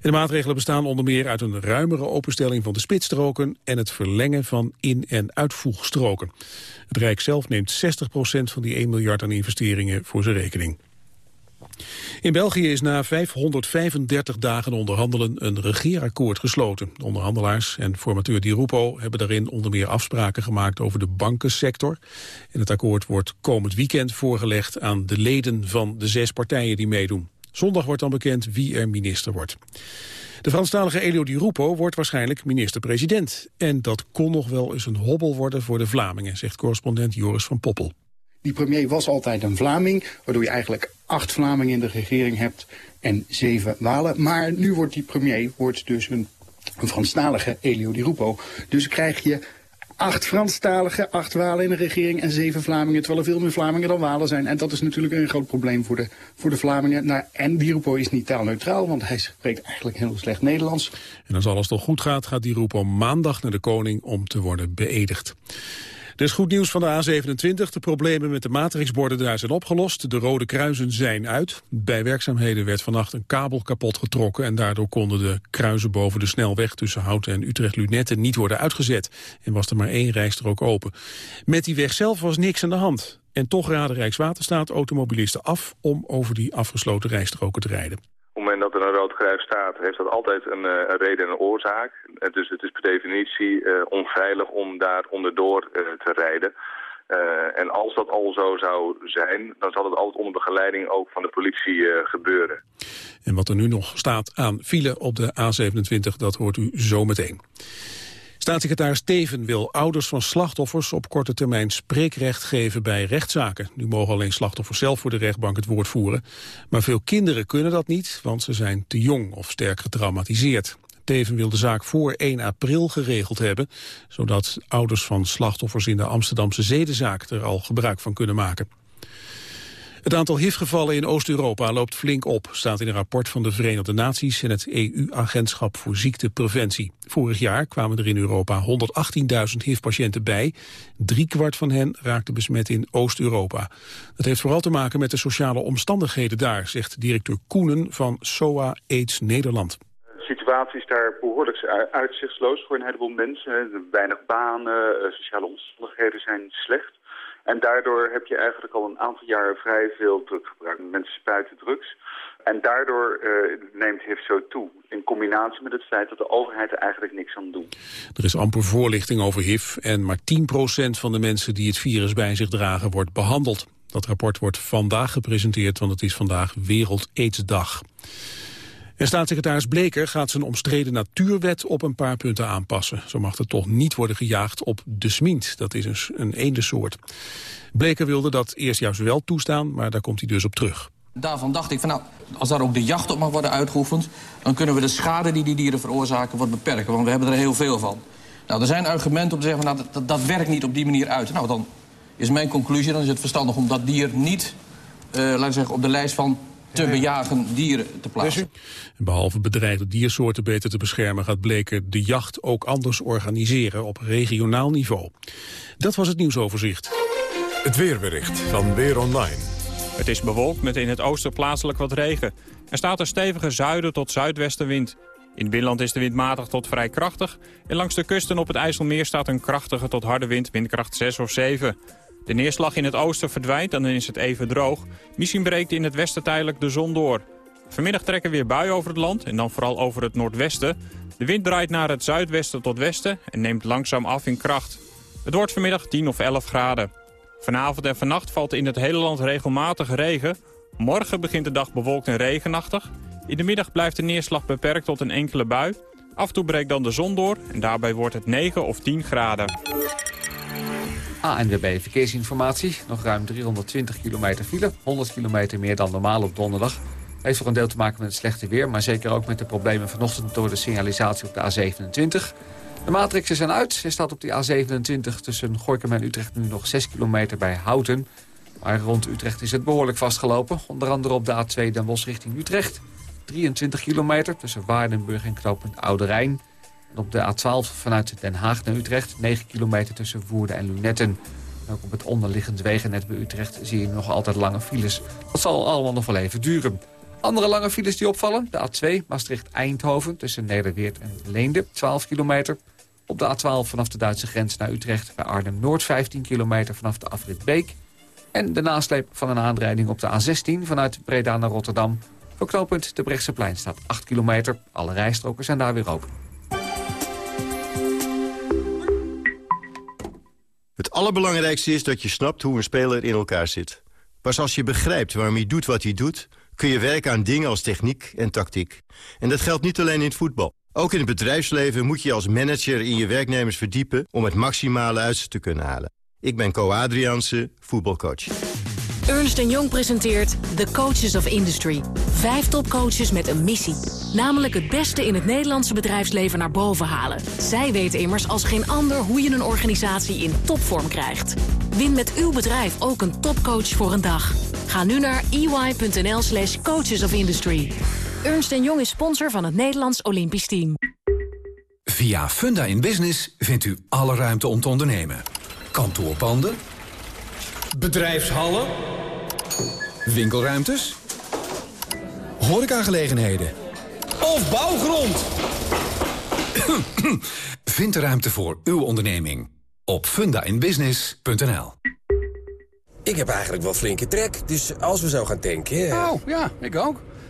De maatregelen bestaan onder meer uit een ruimere openstelling van de spitsstroken en het verlengen van in- en uitvoegstroken. Het Rijk zelf neemt 60% van die 1 miljard aan investeringen voor zijn rekening. In België is na 535 dagen onderhandelen een regeerakkoord gesloten. De onderhandelaars en formateur Di Rupo hebben daarin onder meer afspraken gemaakt over de bankensector. En het akkoord wordt komend weekend voorgelegd aan de leden van de zes partijen die meedoen. Zondag wordt dan bekend wie er minister wordt. De Franstalige Elio Di Rupo wordt waarschijnlijk minister-president. En dat kon nog wel eens een hobbel worden voor de Vlamingen, zegt correspondent Joris van Poppel. Die premier was altijd een Vlaming, waardoor je eigenlijk acht Vlamingen in de regering hebt en zeven Walen. Maar nu wordt die premier wordt dus een, een Franstalige Elio Di Rupo. Dus krijg je acht Franstaligen, acht Walen in de regering en zeven Vlamingen. Terwijl er veel meer Vlamingen dan Walen zijn. En dat is natuurlijk een groot probleem voor de, voor de Vlamingen. Nou, en Di Rupo is niet taalneutraal, want hij spreekt eigenlijk heel slecht Nederlands. En als alles toch goed gaat, gaat Di Rupo maandag naar de koning om te worden beëdigd. Er is goed nieuws van de A27. De problemen met de matrixborden daar zijn opgelost. De rode kruisen zijn uit. Bij werkzaamheden werd vannacht een kabel kapot getrokken... en daardoor konden de kruisen boven de snelweg... tussen Houten en Utrecht-Lunetten niet worden uitgezet. En was er maar één rijstrook open. Met die weg zelf was niks aan de hand. En toch raden Rijkswaterstaat automobilisten af... om over die afgesloten rijstroken te rijden. Op het moment dat er een rood kruis staat, heeft dat altijd een, een reden en een oorzaak. Uh, dus het is per definitie uh, onveilig om daar onderdoor te rijden. en als dat al zo zou zijn, dan zal het altijd onder begeleiding ook van de politie gebeuren. En wat er nu nog staat aan file op de A27, dat hoort u zo meteen. Staatssecretaris Teven wil ouders van slachtoffers op korte termijn spreekrecht geven bij rechtszaken. Nu mogen alleen slachtoffers zelf voor de rechtbank het woord voeren. Maar veel kinderen kunnen dat niet, want ze zijn te jong of sterk getraumatiseerd. Teven wil de zaak voor 1 april geregeld hebben, zodat ouders van slachtoffers in de Amsterdamse zedenzaak er al gebruik van kunnen maken. Het aantal HIV-gevallen in Oost-Europa loopt flink op, staat in een rapport van de Verenigde Naties en het EU-agentschap voor ziektepreventie. Vorig jaar kwamen er in Europa 118.000 HIV-patiënten bij. Driekwart van hen raakte besmet in Oost-Europa. Dat heeft vooral te maken met de sociale omstandigheden daar, zegt directeur Koenen van SOA AIDS Nederland. De situatie is daar behoorlijk uitzichtsloos voor een heleboel mensen. Weinig banen, sociale omstandigheden zijn slecht. En daardoor heb je eigenlijk al een aantal jaren vrij veel druggebruik. Mensen spuiten drugs. En daardoor uh, neemt HIV zo toe. In combinatie met het feit dat de overheid er eigenlijk niks aan doet. Er is amper voorlichting over HIV. En maar 10% van de mensen die het virus bij zich dragen wordt behandeld. Dat rapport wordt vandaag gepresenteerd, want het is vandaag Wereld Aidsdag. En staatssecretaris Bleker gaat zijn omstreden natuurwet op een paar punten aanpassen. Zo mag er toch niet worden gejaagd op de smint. Dat is een, een eendensoort. Bleker wilde dat eerst juist wel toestaan, maar daar komt hij dus op terug. Daarvan dacht ik, van, nou, als daar ook de jacht op mag worden uitgeoefend... dan kunnen we de schade die die dieren veroorzaken wat beperken. Want we hebben er heel veel van. Nou, er zijn argumenten om te zeggen, van, nou, dat, dat, werkt niet op die manier uit. Nou, dan is mijn conclusie, dan is het verstandig om dat dier niet... Uh, laten we zeggen, op de lijst van te bejagen dieren te plaatsen. Behalve bedreigde diersoorten beter te beschermen... gaat Bleker de jacht ook anders organiseren op regionaal niveau. Dat was het nieuwsoverzicht. Het weerbericht van Weer Online. Het is bewolkt met in het oosten plaatselijk wat regen. Er staat een stevige zuiden tot zuidwestenwind. In het binnenland is de wind matig tot vrij krachtig. En langs de kusten op het IJsselmeer staat een krachtige tot harde wind, windkracht 6 of 7. De neerslag in het oosten verdwijnt en dan is het even droog. Misschien breekt in het westen tijdelijk de zon door. Vanmiddag trekken weer buien over het land en dan vooral over het noordwesten. De wind draait naar het zuidwesten tot westen en neemt langzaam af in kracht. Het wordt vanmiddag 10 of 11 graden. Vanavond en vannacht valt in het hele land regelmatig regen. Morgen begint de dag bewolkt en regenachtig. In de middag blijft de neerslag beperkt tot een enkele bui. Af en toe breekt dan de zon door en daarbij wordt het 9 of 10 graden. ANWB Verkeersinformatie. Nog ruim 320 kilometer file. 100 kilometer meer dan normaal op donderdag. Heeft voor een deel te maken met het slechte weer... maar zeker ook met de problemen vanochtend door de signalisatie op de A27. De matrixen zijn uit. Er staat op de A27 tussen Gorkum en Utrecht nu nog 6 kilometer bij Houten. Maar rond Utrecht is het behoorlijk vastgelopen. Onder andere op de A2 Den Bosch richting Utrecht. 23 kilometer tussen Waardenburg en knooppunt Oude Rijn. Op de A12 vanuit Den Haag naar Utrecht 9 kilometer tussen Woerden en Lunetten. ook op het onderliggend wegennet bij Utrecht zie je nog altijd lange files. Dat zal allemaal nog wel even duren. Andere lange files die opvallen. De A2 Maastricht-Eindhoven tussen Nederweert en Leende 12 kilometer. Op de A12 vanaf de Duitse grens naar Utrecht bij Arnhem-Noord 15 kilometer vanaf de afrit Beek. En de nasleep van een aanrijding op de A16 vanuit Breda naar Rotterdam. Voor knooppunt de Brechtseplein staat 8 kilometer. Alle rijstroken zijn daar weer open. Het allerbelangrijkste is dat je snapt hoe een speler in elkaar zit. Pas als je begrijpt waarom hij doet wat hij doet... kun je werken aan dingen als techniek en tactiek. En dat geldt niet alleen in het voetbal. Ook in het bedrijfsleven moet je als manager in je werknemers verdiepen... om het maximale uit ze te kunnen halen. Ik ben Co Adriaanse, voetbalcoach. Ernst Jong presenteert The Coaches of Industry. Vijf topcoaches met een missie. Namelijk het beste in het Nederlandse bedrijfsleven naar boven halen. Zij weten immers als geen ander hoe je een organisatie in topvorm krijgt. Win met uw bedrijf ook een topcoach voor een dag. Ga nu naar ey.nl slash coaches of industry. Ernst Jong is sponsor van het Nederlands Olympisch Team. Via Funda in Business vindt u alle ruimte om te ondernemen. Kantoorpanden. Bedrijfshallen. Winkelruimtes. Horecagelegenheden. Of bouwgrond. Vind de ruimte voor uw onderneming op fundainbusiness.nl. Ik heb eigenlijk wel flinke trek, dus als we zo gaan tanken... Oh, ja, ik ook.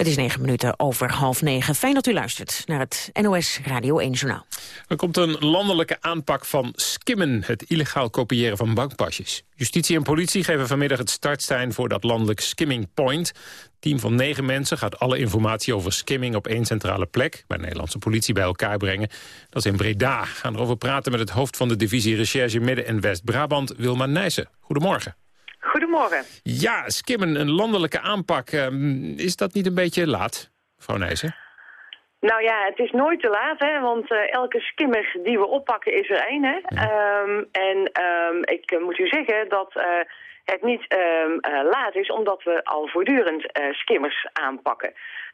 Het is negen minuten over half negen. Fijn dat u luistert naar het NOS Radio 1 Journaal. Er komt een landelijke aanpak van skimmen, het illegaal kopiëren van bankpasjes. Justitie en politie geven vanmiddag het startstein voor dat landelijk skimming point. Team van negen mensen gaat alle informatie over skimming op één centrale plek... bij de Nederlandse politie bij elkaar brengen. Dat is in Breda. We gaan erover praten met het hoofd van de divisie Recherche Midden- en West-Brabant, Wilma Nijssen. Goedemorgen. Goedemorgen. Ja, skimmen, een landelijke aanpak. Ehm, is dat niet een beetje laat, mevrouw Nijssen? Nou ja, het is nooit te laat, hè, want uh, elke skimmer die we oppakken is er één. Hè? Um, en um, ik uh, moet u zeggen dat uh, het niet laat is, omdat we al voortdurend skimmers aanpakken.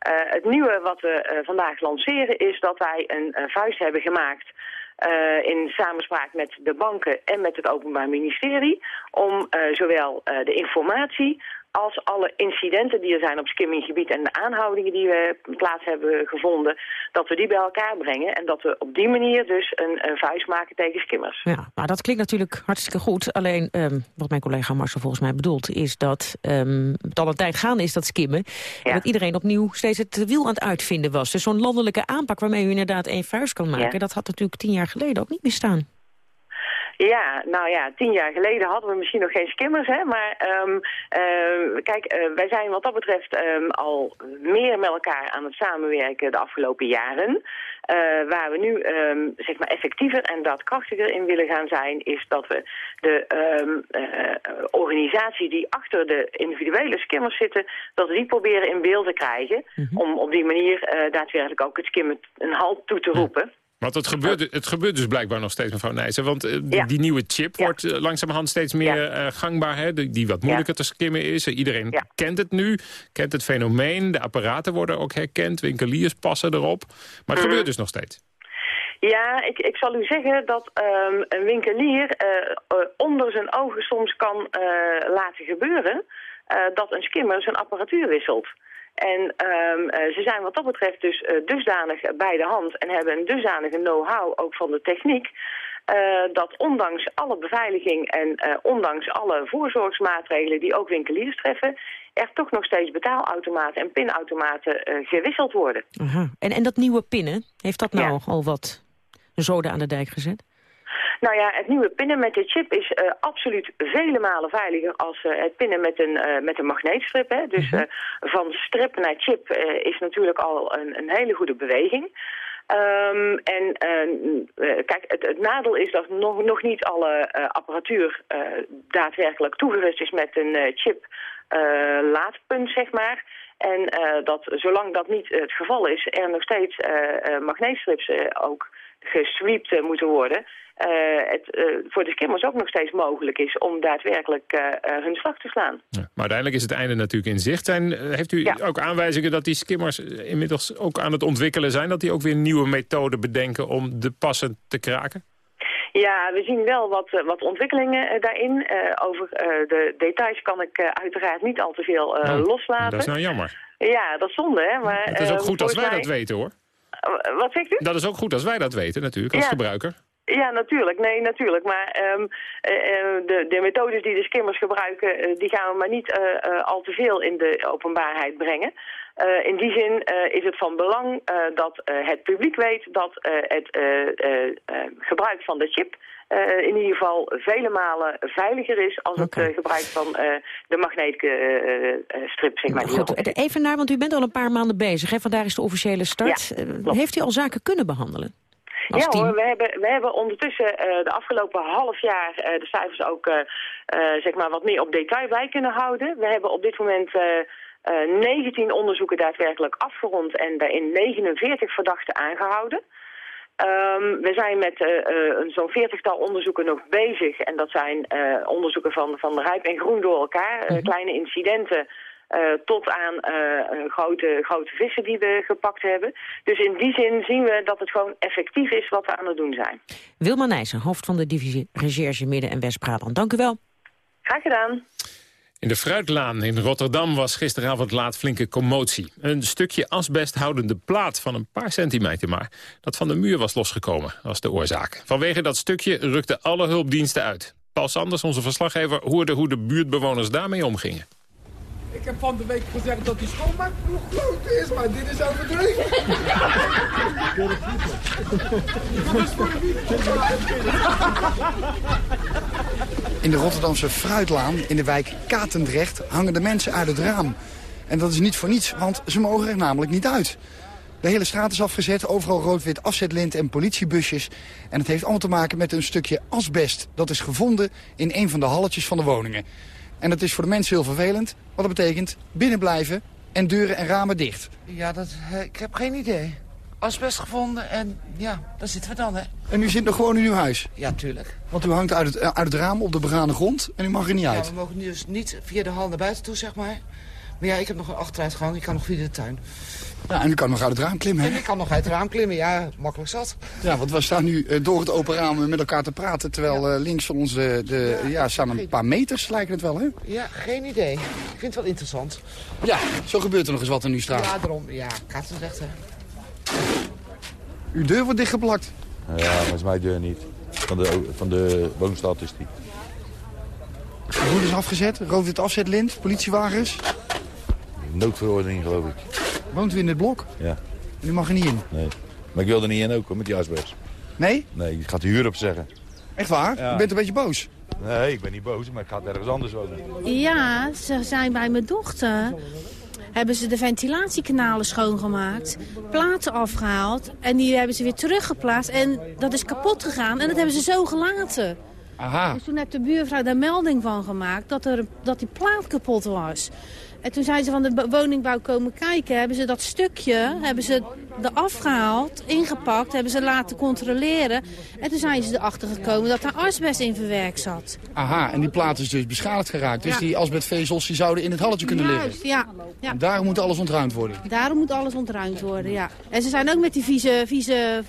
het nieuwe wat we vandaag lanceren is dat wij een vuist hebben gemaakt uh, in samenspraak met de banken en met het Openbaar Ministerie... om uh, zowel uh, de informatie als alle incidenten die er zijn op skimminggebied... en de aanhoudingen die we plaats hebben gevonden... dat we die bij elkaar brengen en dat we op die manier dus een, een vuist maken tegen skimmers. Ja, nou dat klinkt natuurlijk hartstikke goed. Alleen, um, wat mijn collega Marcel volgens mij bedoelt... is dat um, het al een tijd gaan is, dat skimmen... Ja. en dat iedereen opnieuw steeds het wiel aan het uitvinden was. Dus zo'n landelijke aanpak waarmee u inderdaad één vuist kan maken... Ja. dat had natuurlijk tien jaar geleden ook niet meer staan. Ja, nou ja, tien jaar geleden hadden we misschien nog geen skimmers, hè. Maar um, uh, kijk, uh, wij zijn wat dat betreft um, al meer met elkaar aan het samenwerken de afgelopen jaren. Uh, waar we nu um, zeg maar effectiever en daadkrachtiger in willen gaan zijn... is dat we de organisatie die achter de individuele skimmers zitten... dat we die proberen in beeld te krijgen... Mm -hmm. om op die manier daadwerkelijk ook het skimmen een halt toe te roepen... Want het gebeurt, het gebeurt dus blijkbaar nog steeds, mevrouw Nijssen. Want uh, die, ja. die, nieuwe chip ja. wordt uh, langzamerhand steeds meer uh, gangbaar. Hè? Die, die wat moeilijker te skimmen is. iedereen kent het nu, kent het fenomeen. De apparaten worden ook herkend. Winkeliers passen erop. Maar het Mhm. gebeurt dus nog steeds. Ja, ik, ik zal u zeggen dat um, een winkelier onder zijn ogen soms kan laten gebeuren... dat een skimmer zijn apparatuur wisselt. En um, uh, ze zijn wat dat betreft dus uh, dusdanig bij de hand en hebben een dusdanige know-how ook van de techniek... Uh, dat ondanks alle beveiliging en ondanks alle voorzorgsmaatregelen die ook winkeliers treffen... er toch nog steeds betaalautomaten en pinautomaten gewisseld worden. Aha. En, en dat nieuwe pinnen, heeft dat nou ja. al wat zoden aan de dijk gezet? Nou ja, het nieuwe pinnen met de chip is uh, absoluut vele malen veiliger als uh, het pinnen met een, uh, met een magneetstrip. Hè. Dus van strip naar chip is natuurlijk al een, een hele goede beweging. Um, en kijk, het, het, nadeel is dat nog, nog niet alle apparatuur daadwerkelijk toegerust is met een chip laadpunt, zeg maar. En dat zolang dat niet het geval is, er nog steeds magneetstrips ook gesweept moeten worden. Uh, het uh, voor de skimmers ook nog steeds mogelijk is om daadwerkelijk uh, hun slag te slaan. Ja, maar uiteindelijk is het einde natuurlijk in zicht. Zijn, heeft u ja. ook aanwijzingen dat die skimmers inmiddels ook aan het ontwikkelen zijn? Dat die ook weer nieuwe methoden bedenken om de passen te kraken? Ja, we zien wel wat, wat ontwikkelingen daarin. over de details kan ik uiteraard niet al te veel oh, loslaten. Dat is nou jammer. Ja, dat is zonde, hè. Maar, het is ook goed als wij mij... dat weten, hoor. Wat zegt u? Dat is ook goed als wij dat weten, natuurlijk, als ja. gebruiker. Ja, natuurlijk. Nee, natuurlijk. Maar um, uh, de, de methodes die de skimmers gebruiken, uh, die gaan we maar niet uh, al te veel in de openbaarheid brengen. in die zin is het van belang dat het publiek weet dat het gebruik van de chip in ieder geval vele malen veiliger is als okay. het gebruik van de magneetstrip, zeg maar. Goed, even naar, want u bent al een paar maanden bezig. Hè? Vandaar is de officiële start. Ja, Heeft u al zaken kunnen behandelen? Ja hoor, we hebben, we hebben ondertussen uh, de afgelopen half jaar uh, de cijfers ook uh, zeg maar wat meer op detail bij kunnen houden. We hebben op dit moment 19 onderzoeken daadwerkelijk afgerond en daarin 49 verdachten aangehouden. Um, we zijn met zo'n veertigtal onderzoeken nog bezig en dat zijn onderzoeken van, van rijp en groen door elkaar, mm -hmm. kleine incidenten... Uh, tot aan uh, grote, grote vissen die we gepakt hebben. Dus in die zin zien we dat het gewoon effectief is wat we aan het doen zijn. Wilma Nijssen, hoofd van de divisie Recherche Midden- en West-Brabant. Dank u wel. Graag gedaan. In de Fruitlaan in Rotterdam was gisteravond laat flinke commotie. Een stukje asbesthoudende plaat van een paar centimeter maar... dat van de muur was losgekomen, was de oorzaak. Vanwege dat stukje rukten alle hulpdiensten uit. Paul Sanders, onze verslaggever, hoorde hoe de buurtbewoners daarmee omgingen. Ik heb van de week gezegd dat die schoonmaakploeg groot is, maar dit is overdreven. In de Rotterdamse Fruitlaan in de wijk Katendrecht hangen de mensen uit het raam. En dat is niet voor niets, want ze mogen er namelijk niet uit. De hele straat is afgezet, overal rood-wit afzetlint en politiebusjes. En het heeft allemaal te maken met een stukje asbest. Dat is gevonden in een van de halletjes van de woningen. En dat is voor de mensen heel vervelend, wat dat betekent binnen blijven en deuren en ramen dicht. Ja, dat, eh, ik heb geen idee. Asbest gevonden en ja, daar zitten we dan, hè. En u zit nog gewoon in uw huis? Ja, tuurlijk. Want u hangt uit het, eh, uit het raam op de begane grond en u mag er niet uit. Ja, we mogen dus niet via de hal naar buiten toe, zeg maar. Maar ja, ik heb nog een achteruitgang, ik kan nog via de tuin. Ja, en u kan nog uit het raam klimmen, hè? En ik kan nog uit het raam klimmen, ja, makkelijk zat. Ja, want we staan nu eh, door het open raam met elkaar te praten... terwijl eh, links van ons de, de, ja, staan een paar meters, lijken het wel, hè? Ja, geen idee. Ik vind het wel interessant. Ja, zo gebeurt er nog eens wat in uw straat. Ja, daarom. Ja, Katendrecht, hè. Uw deur wordt dichtgeplakt. Ja, maar is mijn deur niet. Van de, van de woonstad is die. Roed is afgezet, rood-wit afzetlint, politiewagens. Noodverordening, geloof ik. Woont u in dit blok? Ja. En u mag er niet in? Nee. Maar ik wil er niet in ook, hoor, met die asbest. Nee? Nee, ik ga de huur op zeggen. Echt waar? Ja. U bent een beetje boos? Nee, ik ben niet boos, maar ik ga ergens anders wonen. Ja, ze zijn bij mijn dochter. Hebben ze de ventilatiekanalen schoongemaakt, platen afgehaald en die hebben ze weer teruggeplaatst. En dat is kapot gegaan en dat hebben ze zo gelaten. Aha. Dus toen heeft de buurvrouw daar melding van gemaakt dat, er, dat die plaat kapot was. En toen zijn ze van de bo- woningbouw komen kijken, hebben ze dat stukje hebben ze eraf gehaald, ingepakt, hebben ze laten controleren. En toen zijn ze erachter gekomen dat daar asbest in verwerkt zat. Aha, en die plaat is dus beschadigd geraakt. Dus Ja. die asbestvezels die zouden in het halletje kunnen liggen. Juist, ja. ja. En daarom moet alles ontruimd worden. Daarom moet alles ontruimd worden, ja. En ze zijn ook met die vieze, vieze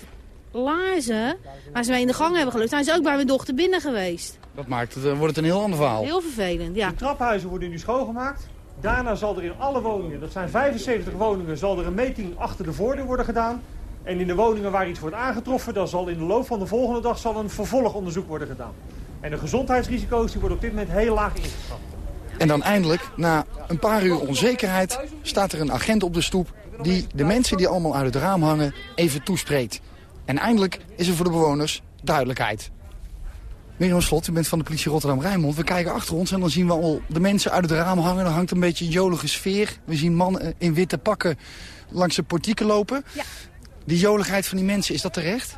laarzen, waar ze mee in de gang hebben gelukt, zijn ze ook bij mijn dochter binnen geweest. Dat maakt het, eh, wordt het een heel ander verhaal. Heel vervelend, ja. De traphuizen worden nu schoongemaakt. Daarna zal er in alle woningen, dat zijn 75 woningen, zal er een meting achter de voordeur worden gedaan. En in de woningen waar iets wordt aangetroffen, dan zal in de loop van de volgende dag zal een vervolgonderzoek worden gedaan. En de gezondheidsrisico's die worden op dit moment heel laag ingeschat. En dan eindelijk, na een paar uur onzekerheid, staat er een agent op de stoep... die de mensen die allemaal uit het raam hangen even toespreekt. En eindelijk is er voor de bewoners duidelijkheid. Mirjam Slot, u bent van de politie Rotterdam-Rijnmond. We kijken achter ons en dan zien we al de mensen uit het raam hangen. Er hangt een beetje een jolige sfeer. We zien mannen in witte pakken langs de portieken lopen. Ja. Die joligheid van die mensen, is dat terecht?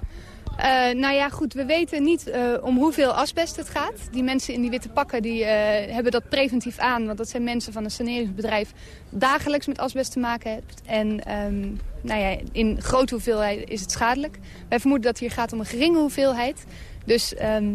Eh, nou ja, goed, we weten niet eh, om hoeveel asbest het gaat. Die mensen in die witte pakken die, eh, hebben dat preventief aan. Want dat zijn mensen van een saneringsbedrijf dagelijks met asbest te maken heeft. En ehm, nou ja, in grote hoeveelheid is het schadelijk. Wij vermoeden dat het hier gaat om een geringe hoeveelheid. Dus ehm,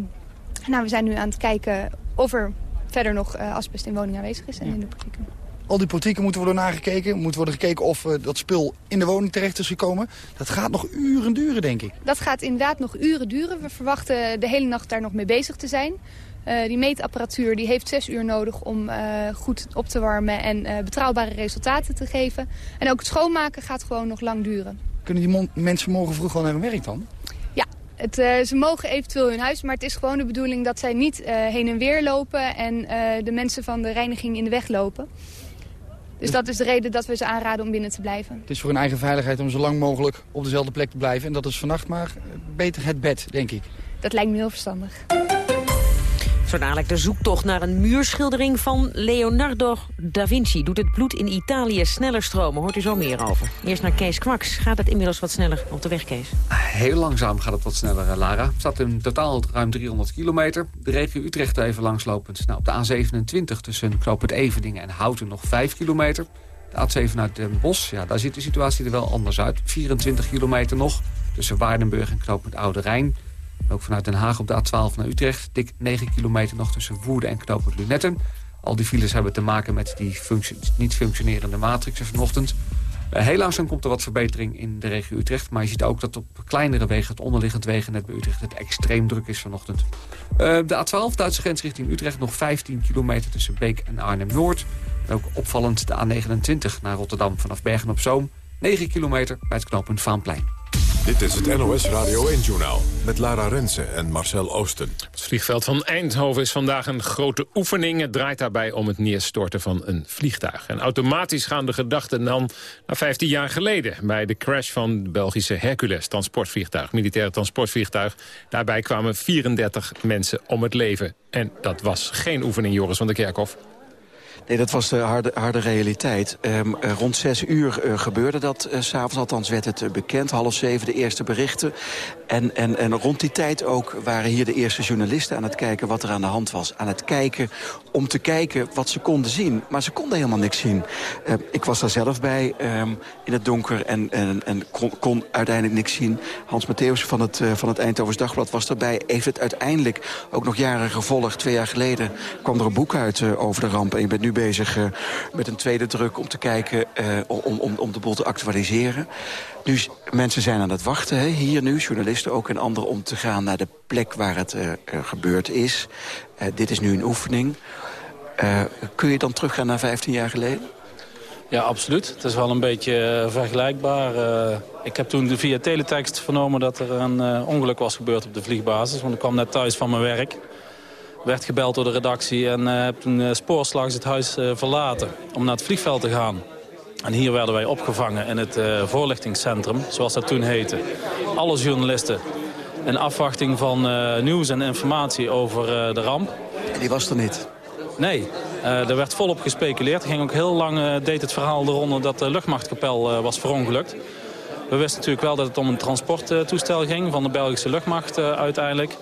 nou, we zijn nu aan het kijken of er verder nog eh, asbest in woningen aanwezig is en in de portieken. Al die portieken moeten worden nagekeken. Moet worden gekeken of eh, dat spul in de woning terecht is gekomen. Dat gaat nog uren duren, denk ik. Dat gaat inderdaad nog uren duren. We verwachten de hele nacht daar nog mee bezig te zijn. Eh, die meetapparatuur die heeft zes uur nodig om goed op te warmen en betrouwbare resultaten te geven. En ook het schoonmaken gaat gewoon nog lang duren. Kunnen die mensen morgen vroeg wel naar hun werk dan? Het, eh, ze mogen eventueel hun huis, maar het is gewoon de bedoeling dat zij niet eh, heen en weer lopen en eh, de mensen van de reiniging in de weg lopen. Dus dat is de reden dat we ze aanraden om binnen te blijven. Het is voor hun eigen veiligheid om zo lang mogelijk op dezelfde plek te blijven. En dat is vannacht maar beter het bed, denk ik. Dat lijkt me heel verstandig. Zo dadelijk de zoektocht naar een muurschildering van Leonardo da Vinci... doet het bloed in Italië sneller stromen. Hoort u zo meer over. Eerst naar Kees Kwaks. Gaat het inmiddels wat sneller op de weg, Kees? Heel langzaam gaat het wat sneller, eh, Lara. Het staat in totaal ruim 300 kilometer. De regio Utrecht even langslopend. Nou, op de A27 tussen Knoopend Eveningen en Houten nog 5 kilometer. De A7 uit Den Bosch, ja, daar ziet de situatie er wel anders uit. 24 kilometer nog tussen Waardenburg en Knoopend Oude Rijn. Ook vanuit Den Haag op de A12 naar Utrecht. Dik 9 kilometer nog tussen Woerden en Knoopend Lunetten. Al die files hebben te maken met die niet functionerende matrixen vanochtend. Eh, heel langzaam komt er wat verbetering in de regio Utrecht. Maar je ziet ook dat op kleinere wegen, het onderliggend wegennet bij Utrecht... het extreem druk is vanochtend. Eh, de A12, Duitse grens richting Utrecht, nog 15 kilometer tussen Beek en Arnhem-Noord. Ook opvallend de A29 naar Rotterdam vanaf Bergen op Zoom. 9 kilometer bij het knooppunt Vaanplein. Dit is het NOS Radio 1-journaal met Lara Rensen en Marcel Oosten. Het vliegveld van Eindhoven is vandaag een grote oefening. Het draait daarbij om het neerstorten van een vliegtuig. En automatisch gaan de gedachten dan naar 15 jaar geleden... bij de crash van het Belgische Hercules transportvliegtuig, militaire transportvliegtuig. Daarbij kwamen 34 mensen om het leven. En dat was geen oefening, Joris van der Kerkhof. Nee, dat was de harde, harde realiteit. Um, rond zes uur uh, gebeurde dat uh, s'avonds, althans werd het bekend. Half zeven de eerste berichten. En, en, en rond die tijd ook waren hier de eerste journalisten aan het kijken wat er aan de hand was. Aan het kijken om te kijken wat ze konden zien. Maar ze konden helemaal niks zien. ik was daar zelf bij um, in het donker en, en, kon, uiteindelijk niks zien. Hans Matthäus van het, van het Eindhovens Dagblad was erbij. Heeft het uiteindelijk ook nog jaren gevolgd. Twee jaar geleden kwam er een boek uit over de ramp. En bent nu bezig uh, met een tweede druk om te kijken, uh, om, om, om de boel te actualiseren. Nu, mensen zijn aan het wachten, hè, hier nu, journalisten ook en anderen... om te gaan naar de plek waar het uh, gebeurd is. dit is nu een oefening. kun je dan teruggaan naar 15 jaar geleden? Ja, absoluut. Het is wel een beetje vergelijkbaar. ik heb toen via teletext vernomen dat er een ongeluk was gebeurd op de vliegbasis. Want ik kwam net thuis van mijn werk werd gebeld door de redactie en uh, heb toen uh, spoorslags het huis uh, verlaten om naar het vliegveld te gaan. En hier werden wij opgevangen in het voorlichtingscentrum, zoals dat toen heette. Alle journalisten in afwachting van nieuws en informatie over de ramp. En die was er niet? Nee, er werd volop gespeculeerd. Er ging ook heel lang, deed het verhaal eronder dat de luchtmachtkapel was verongelukt. We wisten natuurlijk wel dat het om een transporttoestel ging van de Belgische luchtmacht uiteindelijk.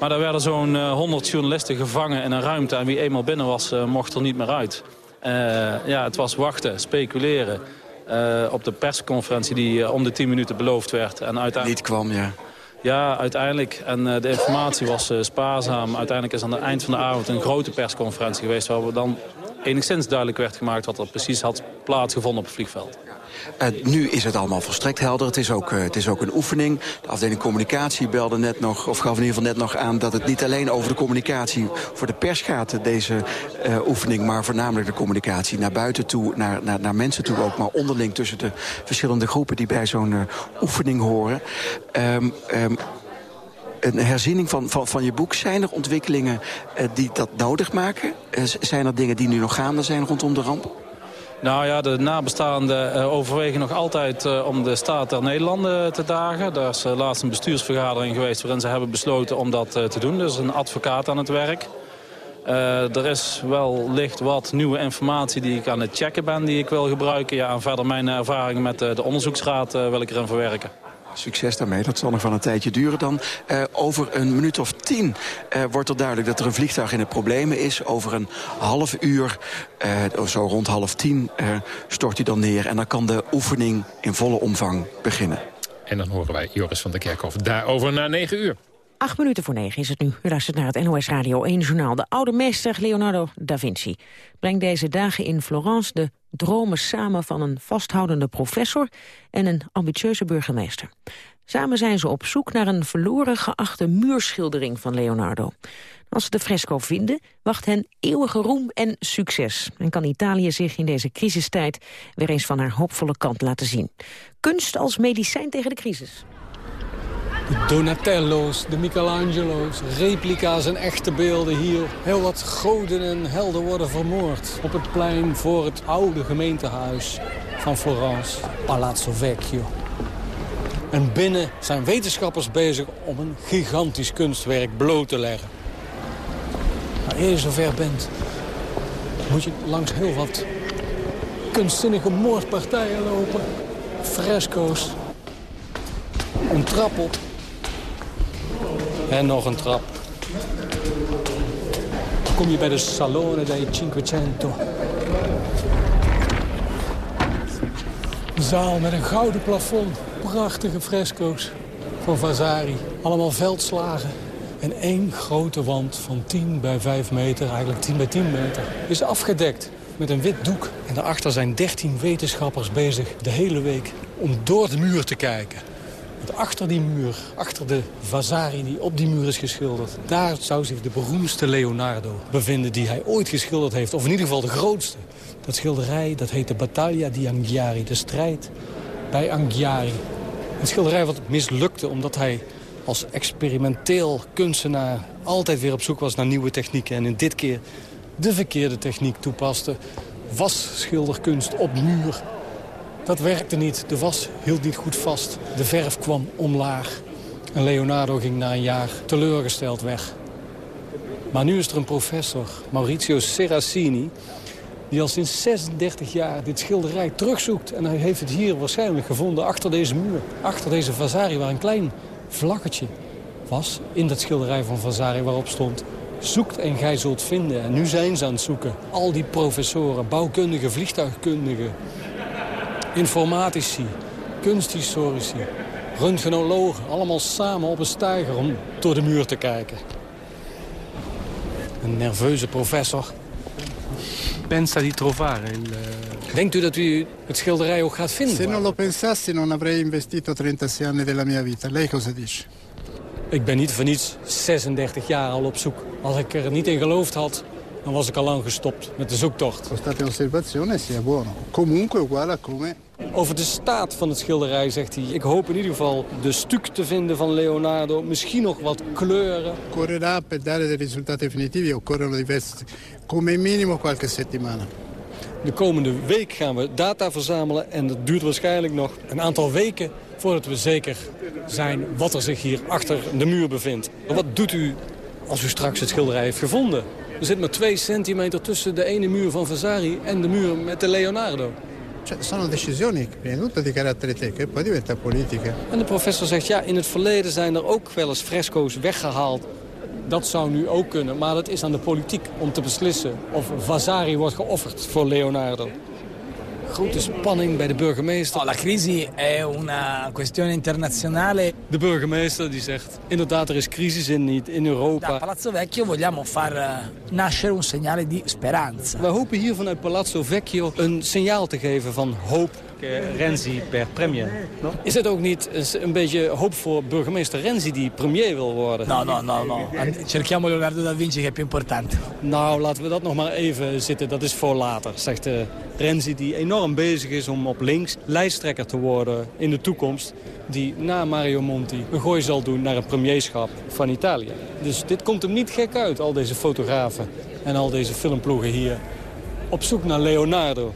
Maar daar werden zo'n uh, 100 journalisten gevangen in een ruimte. En wie eenmaal binnen was, uh, mocht er niet meer uit. Uh, ja, het was wachten, speculeren. op de persconferentie die om de 10 minuten beloofd werd. En uiteindelijk... Niet kwam, ja. Ja, uiteindelijk. En de informatie was spaarzaam. Uiteindelijk is aan het eind van de avond een grote persconferentie geweest... waar we dan enigszins duidelijk werd gemaakt wat er precies had plaatsgevonden op het vliegveld. Uh, nu is het allemaal volstrekt helder. Het is, ook, uh, het is ook een oefening. De afdeling communicatie belde net nog, of gaf in ieder geval net nog aan... dat het niet alleen over de communicatie voor de pers gaat, deze uh, oefening... maar voornamelijk de communicatie naar buiten toe, naar, naar, naar mensen toe ook... maar onderling tussen de verschillende groepen die bij zo'n oefening horen. Um, um, een herziening van, van, van je boek. Zijn er ontwikkelingen die dat nodig maken? Zijn er dingen die nu nog gaande zijn rondom de ramp? Nou ja, de nabestaanden uh, overwegen nog altijd uh, om de staat der Nederlanden te dagen. Daar is laatst een bestuursvergadering geweest waarin ze hebben besloten om dat te doen. Dus een advocaat aan het werk. er is wel licht wat nieuwe informatie die ik aan het checken ben, die ik wil gebruiken. Ja, en verder mijn ervaring met de onderzoeksraad wil ik erin verwerken. Succes daarmee, dat zal nog wel een tijdje duren dan. Uh, over een minuut of tien uh, wordt er duidelijk dat er een vliegtuig in de problemen is. Over een half uur, uh, zo rond half tien, stort hij dan neer. En dan kan de oefening in volle omvang beginnen. En dan horen wij Joris van der Kerkhof daarover na negen uur. Acht minuten voor negen is het nu. U luistert naar het NOS Radio 1 journaal. De oude meester Leonardo da Vinci brengt deze dagen in Florence de dromen samen van een vasthoudende professor en een ambitieuze burgemeester. Samen zijn ze op zoek naar een verloren geachte muurschildering van Leonardo. Als ze de fresco vinden, wacht hen eeuwige roem en succes. En kan Italië zich in deze crisistijd weer eens van haar hoopvolle kant laten zien. Kunst als medicijn tegen de crisis. Donatello's, de Michelangelo's, replica's en echte beelden hier. Heel wat goden en helden worden vermoord. Op het plein voor het oude gemeentehuis van Florence, Palazzo Vecchio. En binnen zijn wetenschappers bezig om een gigantisch kunstwerk bloot te leggen. Maar eer je zover bent, moet je langs heel wat kunstzinnige moordpartijen lopen. Fresco's, een trap op en nog een trap. Dan kom je bij de Salone dei Cinquecento. Een zaal met een gouden plafond. Prachtige fresco's van Vasari. Allemaal veldslagen. En één grote wand van 10 bij 5 meter, eigenlijk 10 bij 10 meter, is afgedekt met een wit doek. En daarachter zijn 13 wetenschappers bezig de hele week om door de muur te kijken. Achter die muur, achter de Vasari die op die muur is geschilderd... daar zou zich de beroemdste Leonardo bevinden die hij ooit geschilderd heeft. Of in ieder geval de grootste. Dat schilderij dat heet de Battaglia di Anghiari, de strijd bij Anghiari. Een schilderij wat mislukte omdat hij als experimenteel kunstenaar altijd weer op zoek was naar nieuwe technieken. En in dit keer de verkeerde techniek toepaste. Wasschilderkunst op muur. Dat werkte niet. De was hield niet goed vast. De verf kwam omlaag. En Leonardo ging na een jaar teleurgesteld weg. Maar nu is er een professor, Maurizio Serracini... die al sinds 36 jaar dit schilderij terugzoekt. En hij heeft het hier waarschijnlijk gevonden achter deze muur. Achter deze Vasari, waar een klein vlakketje was... in dat schilderij van Vasari waarop stond... zoekt en gij zult vinden. En nu zijn ze aan het zoeken. Al die professoren, bouwkundigen, vliegtuigkundigen... informatici, kunsthistorici, röntgenologen... allemaal samen op een steiger om door de muur te kijken. Een nerveuze professor. Pensa di trovare il... Denkt u dat u het schilderij ook gaat vinden? Se non lo pensassi non avrei investito 36 anni della mia vita. Lei cosa dice? Ik ben niet voor niets 36 jaar al op zoek. Als ik er niet in geloofd had, dan was ik al lang gestopt met de zoektocht. Over de staat van het schilderij zegt hij... ik hoop in ieder geval de stuk te vinden van Leonardo. Misschien nog wat kleuren. Occorrerà per dare dei risultati definitivi occorrono diversi... come minimo qualche settimana. De komende week gaan we data verzamelen en dat duurt waarschijnlijk nog een aantal weken voordat we zeker zijn wat er zich hier achter de muur bevindt. Wat doet u als u straks het schilderij heeft gevonden? Er zit maar twee centimeter tussen de ene muur van Vasari en de muur met de Leonardo. Sono decisioni prima di tutto di carattere tecnico e poi diventa politica. En de professor zegt, ja, in het verleden zijn er ook wel eens fresco's weggehaald. Dat zou nu ook kunnen, maar het is aan de politiek om te beslissen of Vasari wordt geofferd voor Leonardo. Grote spanning bij de burgemeester. Oh, la crisi è una questione internazionale. De burgemeester die zegt, inderdaad er is crisis in, niet in Europa. Da Palazzo Vecchio vogliamo far eh, nascere un segnale di speranza. We hopen hier vanuit Palazzo Vecchio een signaal te geven van hoop. Renzi per premier. No? Is het ook niet een, beetje hoop voor burgemeester Renzi die premier wil worden? No, no, no, no. Cerchiamo Leonardo da Vinci che è più importante. Nou, laten we dat nog maar even zitten. Dat is voor later, zegt uh, Renzi die enorm bezig is om op links lijsttrekker te worden in de toekomst. Die na Mario Monti een gooi zal doen naar een premierschap van Italië. Dus dit komt hem niet gek uit, al deze fotografen en al deze filmploegen hier. Op zoek naar Leonardo.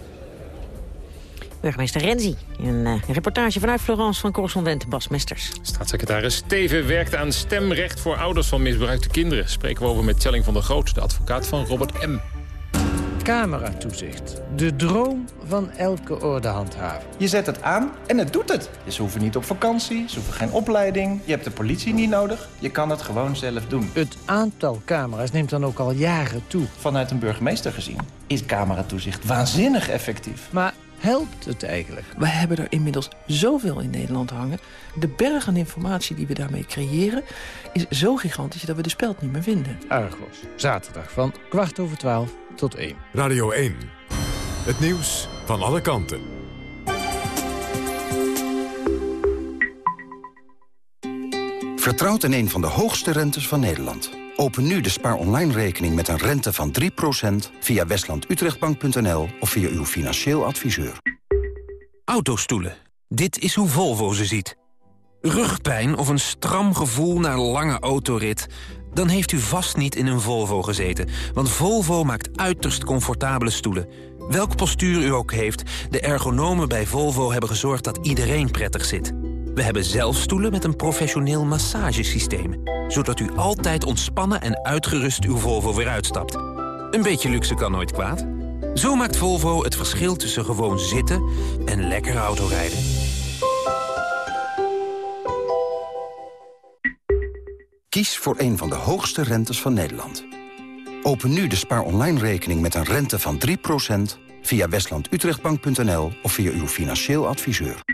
Burgemeester Renzi. Een, uh, reportage vanuit Florence van correspondent Bas Mesters. Staatssecretaris Steven werkt aan stemrecht voor ouders van misbruikte kinderen. Spreken we over met Telling van der Groot, de advocaat van Robert M. Cameratoezicht. De droom van elke ordehandhaver. Je zet het aan en het doet het. Ze hoeven niet op vakantie, ze hoeven geen opleiding. Je hebt de politie niet nodig. Je kan het gewoon zelf doen. Het aantal camera's neemt dan ook al jaren toe. Vanuit een burgemeester gezien is cameratoezicht waanzinnig effectief. Maar helpt het eigenlijk? We hebben er inmiddels zoveel in Nederland hangen. De berg aan informatie die we daarmee creëren... is zo gigantisch dat we de speld niet meer vinden. Argos, zaterdag van kwart over twaalf tot één. Radio 1. Het nieuws van alle kanten. Vertrouwt in een van de hoogste rentes van Nederland. Open nu de Spaar Online rekening met een rente van 3% via westlandutrechtbank.nl of via uw financieel adviseur. Autostoelen. Dit is hoe Volvo ze ziet. Rugpijn of een stram gevoel na lange autorit? Dan heeft u vast niet in een Volvo gezeten. Want Volvo maakt uiterst comfortabele stoelen. Welk postuur u ook heeft, de ergonomen bij Volvo hebben gezorgd dat iedereen prettig zit. We hebben zelf stoelen met een professioneel massagesysteem. Zodat u altijd ontspannen en uitgerust uw Volvo weer uitstapt. Een beetje luxe kan nooit kwaad. Zo maakt Volvo het verschil tussen gewoon zitten en lekker autorijden. Kies voor een van de hoogste rentes van Nederland. Open nu de Spaar Online rekening met een rente van 3% via westlandutrechtbank.nl of via uw financieel adviseur.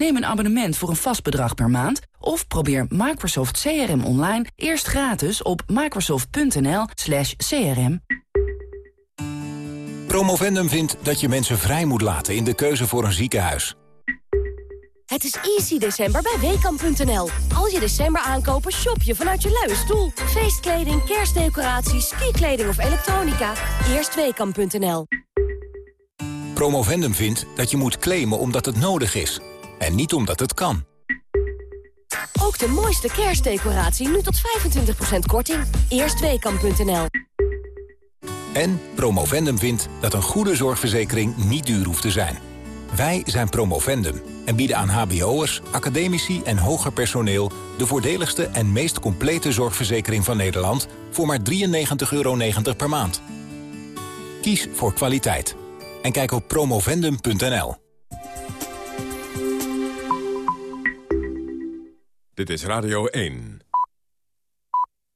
Neem een abonnement voor een vast bedrag per maand... of probeer Microsoft CRM online eerst gratis op microsoft.nl crm. Promovendum vindt dat je mensen vrij moet laten in de keuze voor een ziekenhuis. Het is easy december bij Weekamp.nl. Als je december aankopen, shop je vanuit je luie stoel. Feestkleding, kerstdecoraties, skikleding of elektronica. Eerst Weekamp.nl. Promovendum vindt dat je moet claimen omdat het nodig is. En niet omdat het kan. Ook de mooiste kerstdecoratie nu tot 25% korting. Eerst Weekamp.nl. En Promovendum vindt dat een goede zorgverzekering niet duur hoeft te zijn. Wij zijn Promovendum en bieden aan hbo'ers, academici en hoger personeel... de voordeligste en meest complete zorgverzekering van Nederland... voor maar 93,90 euro per maand. Kies voor kwaliteit. En kijk op promovendum.nl. Dit is Radio 1.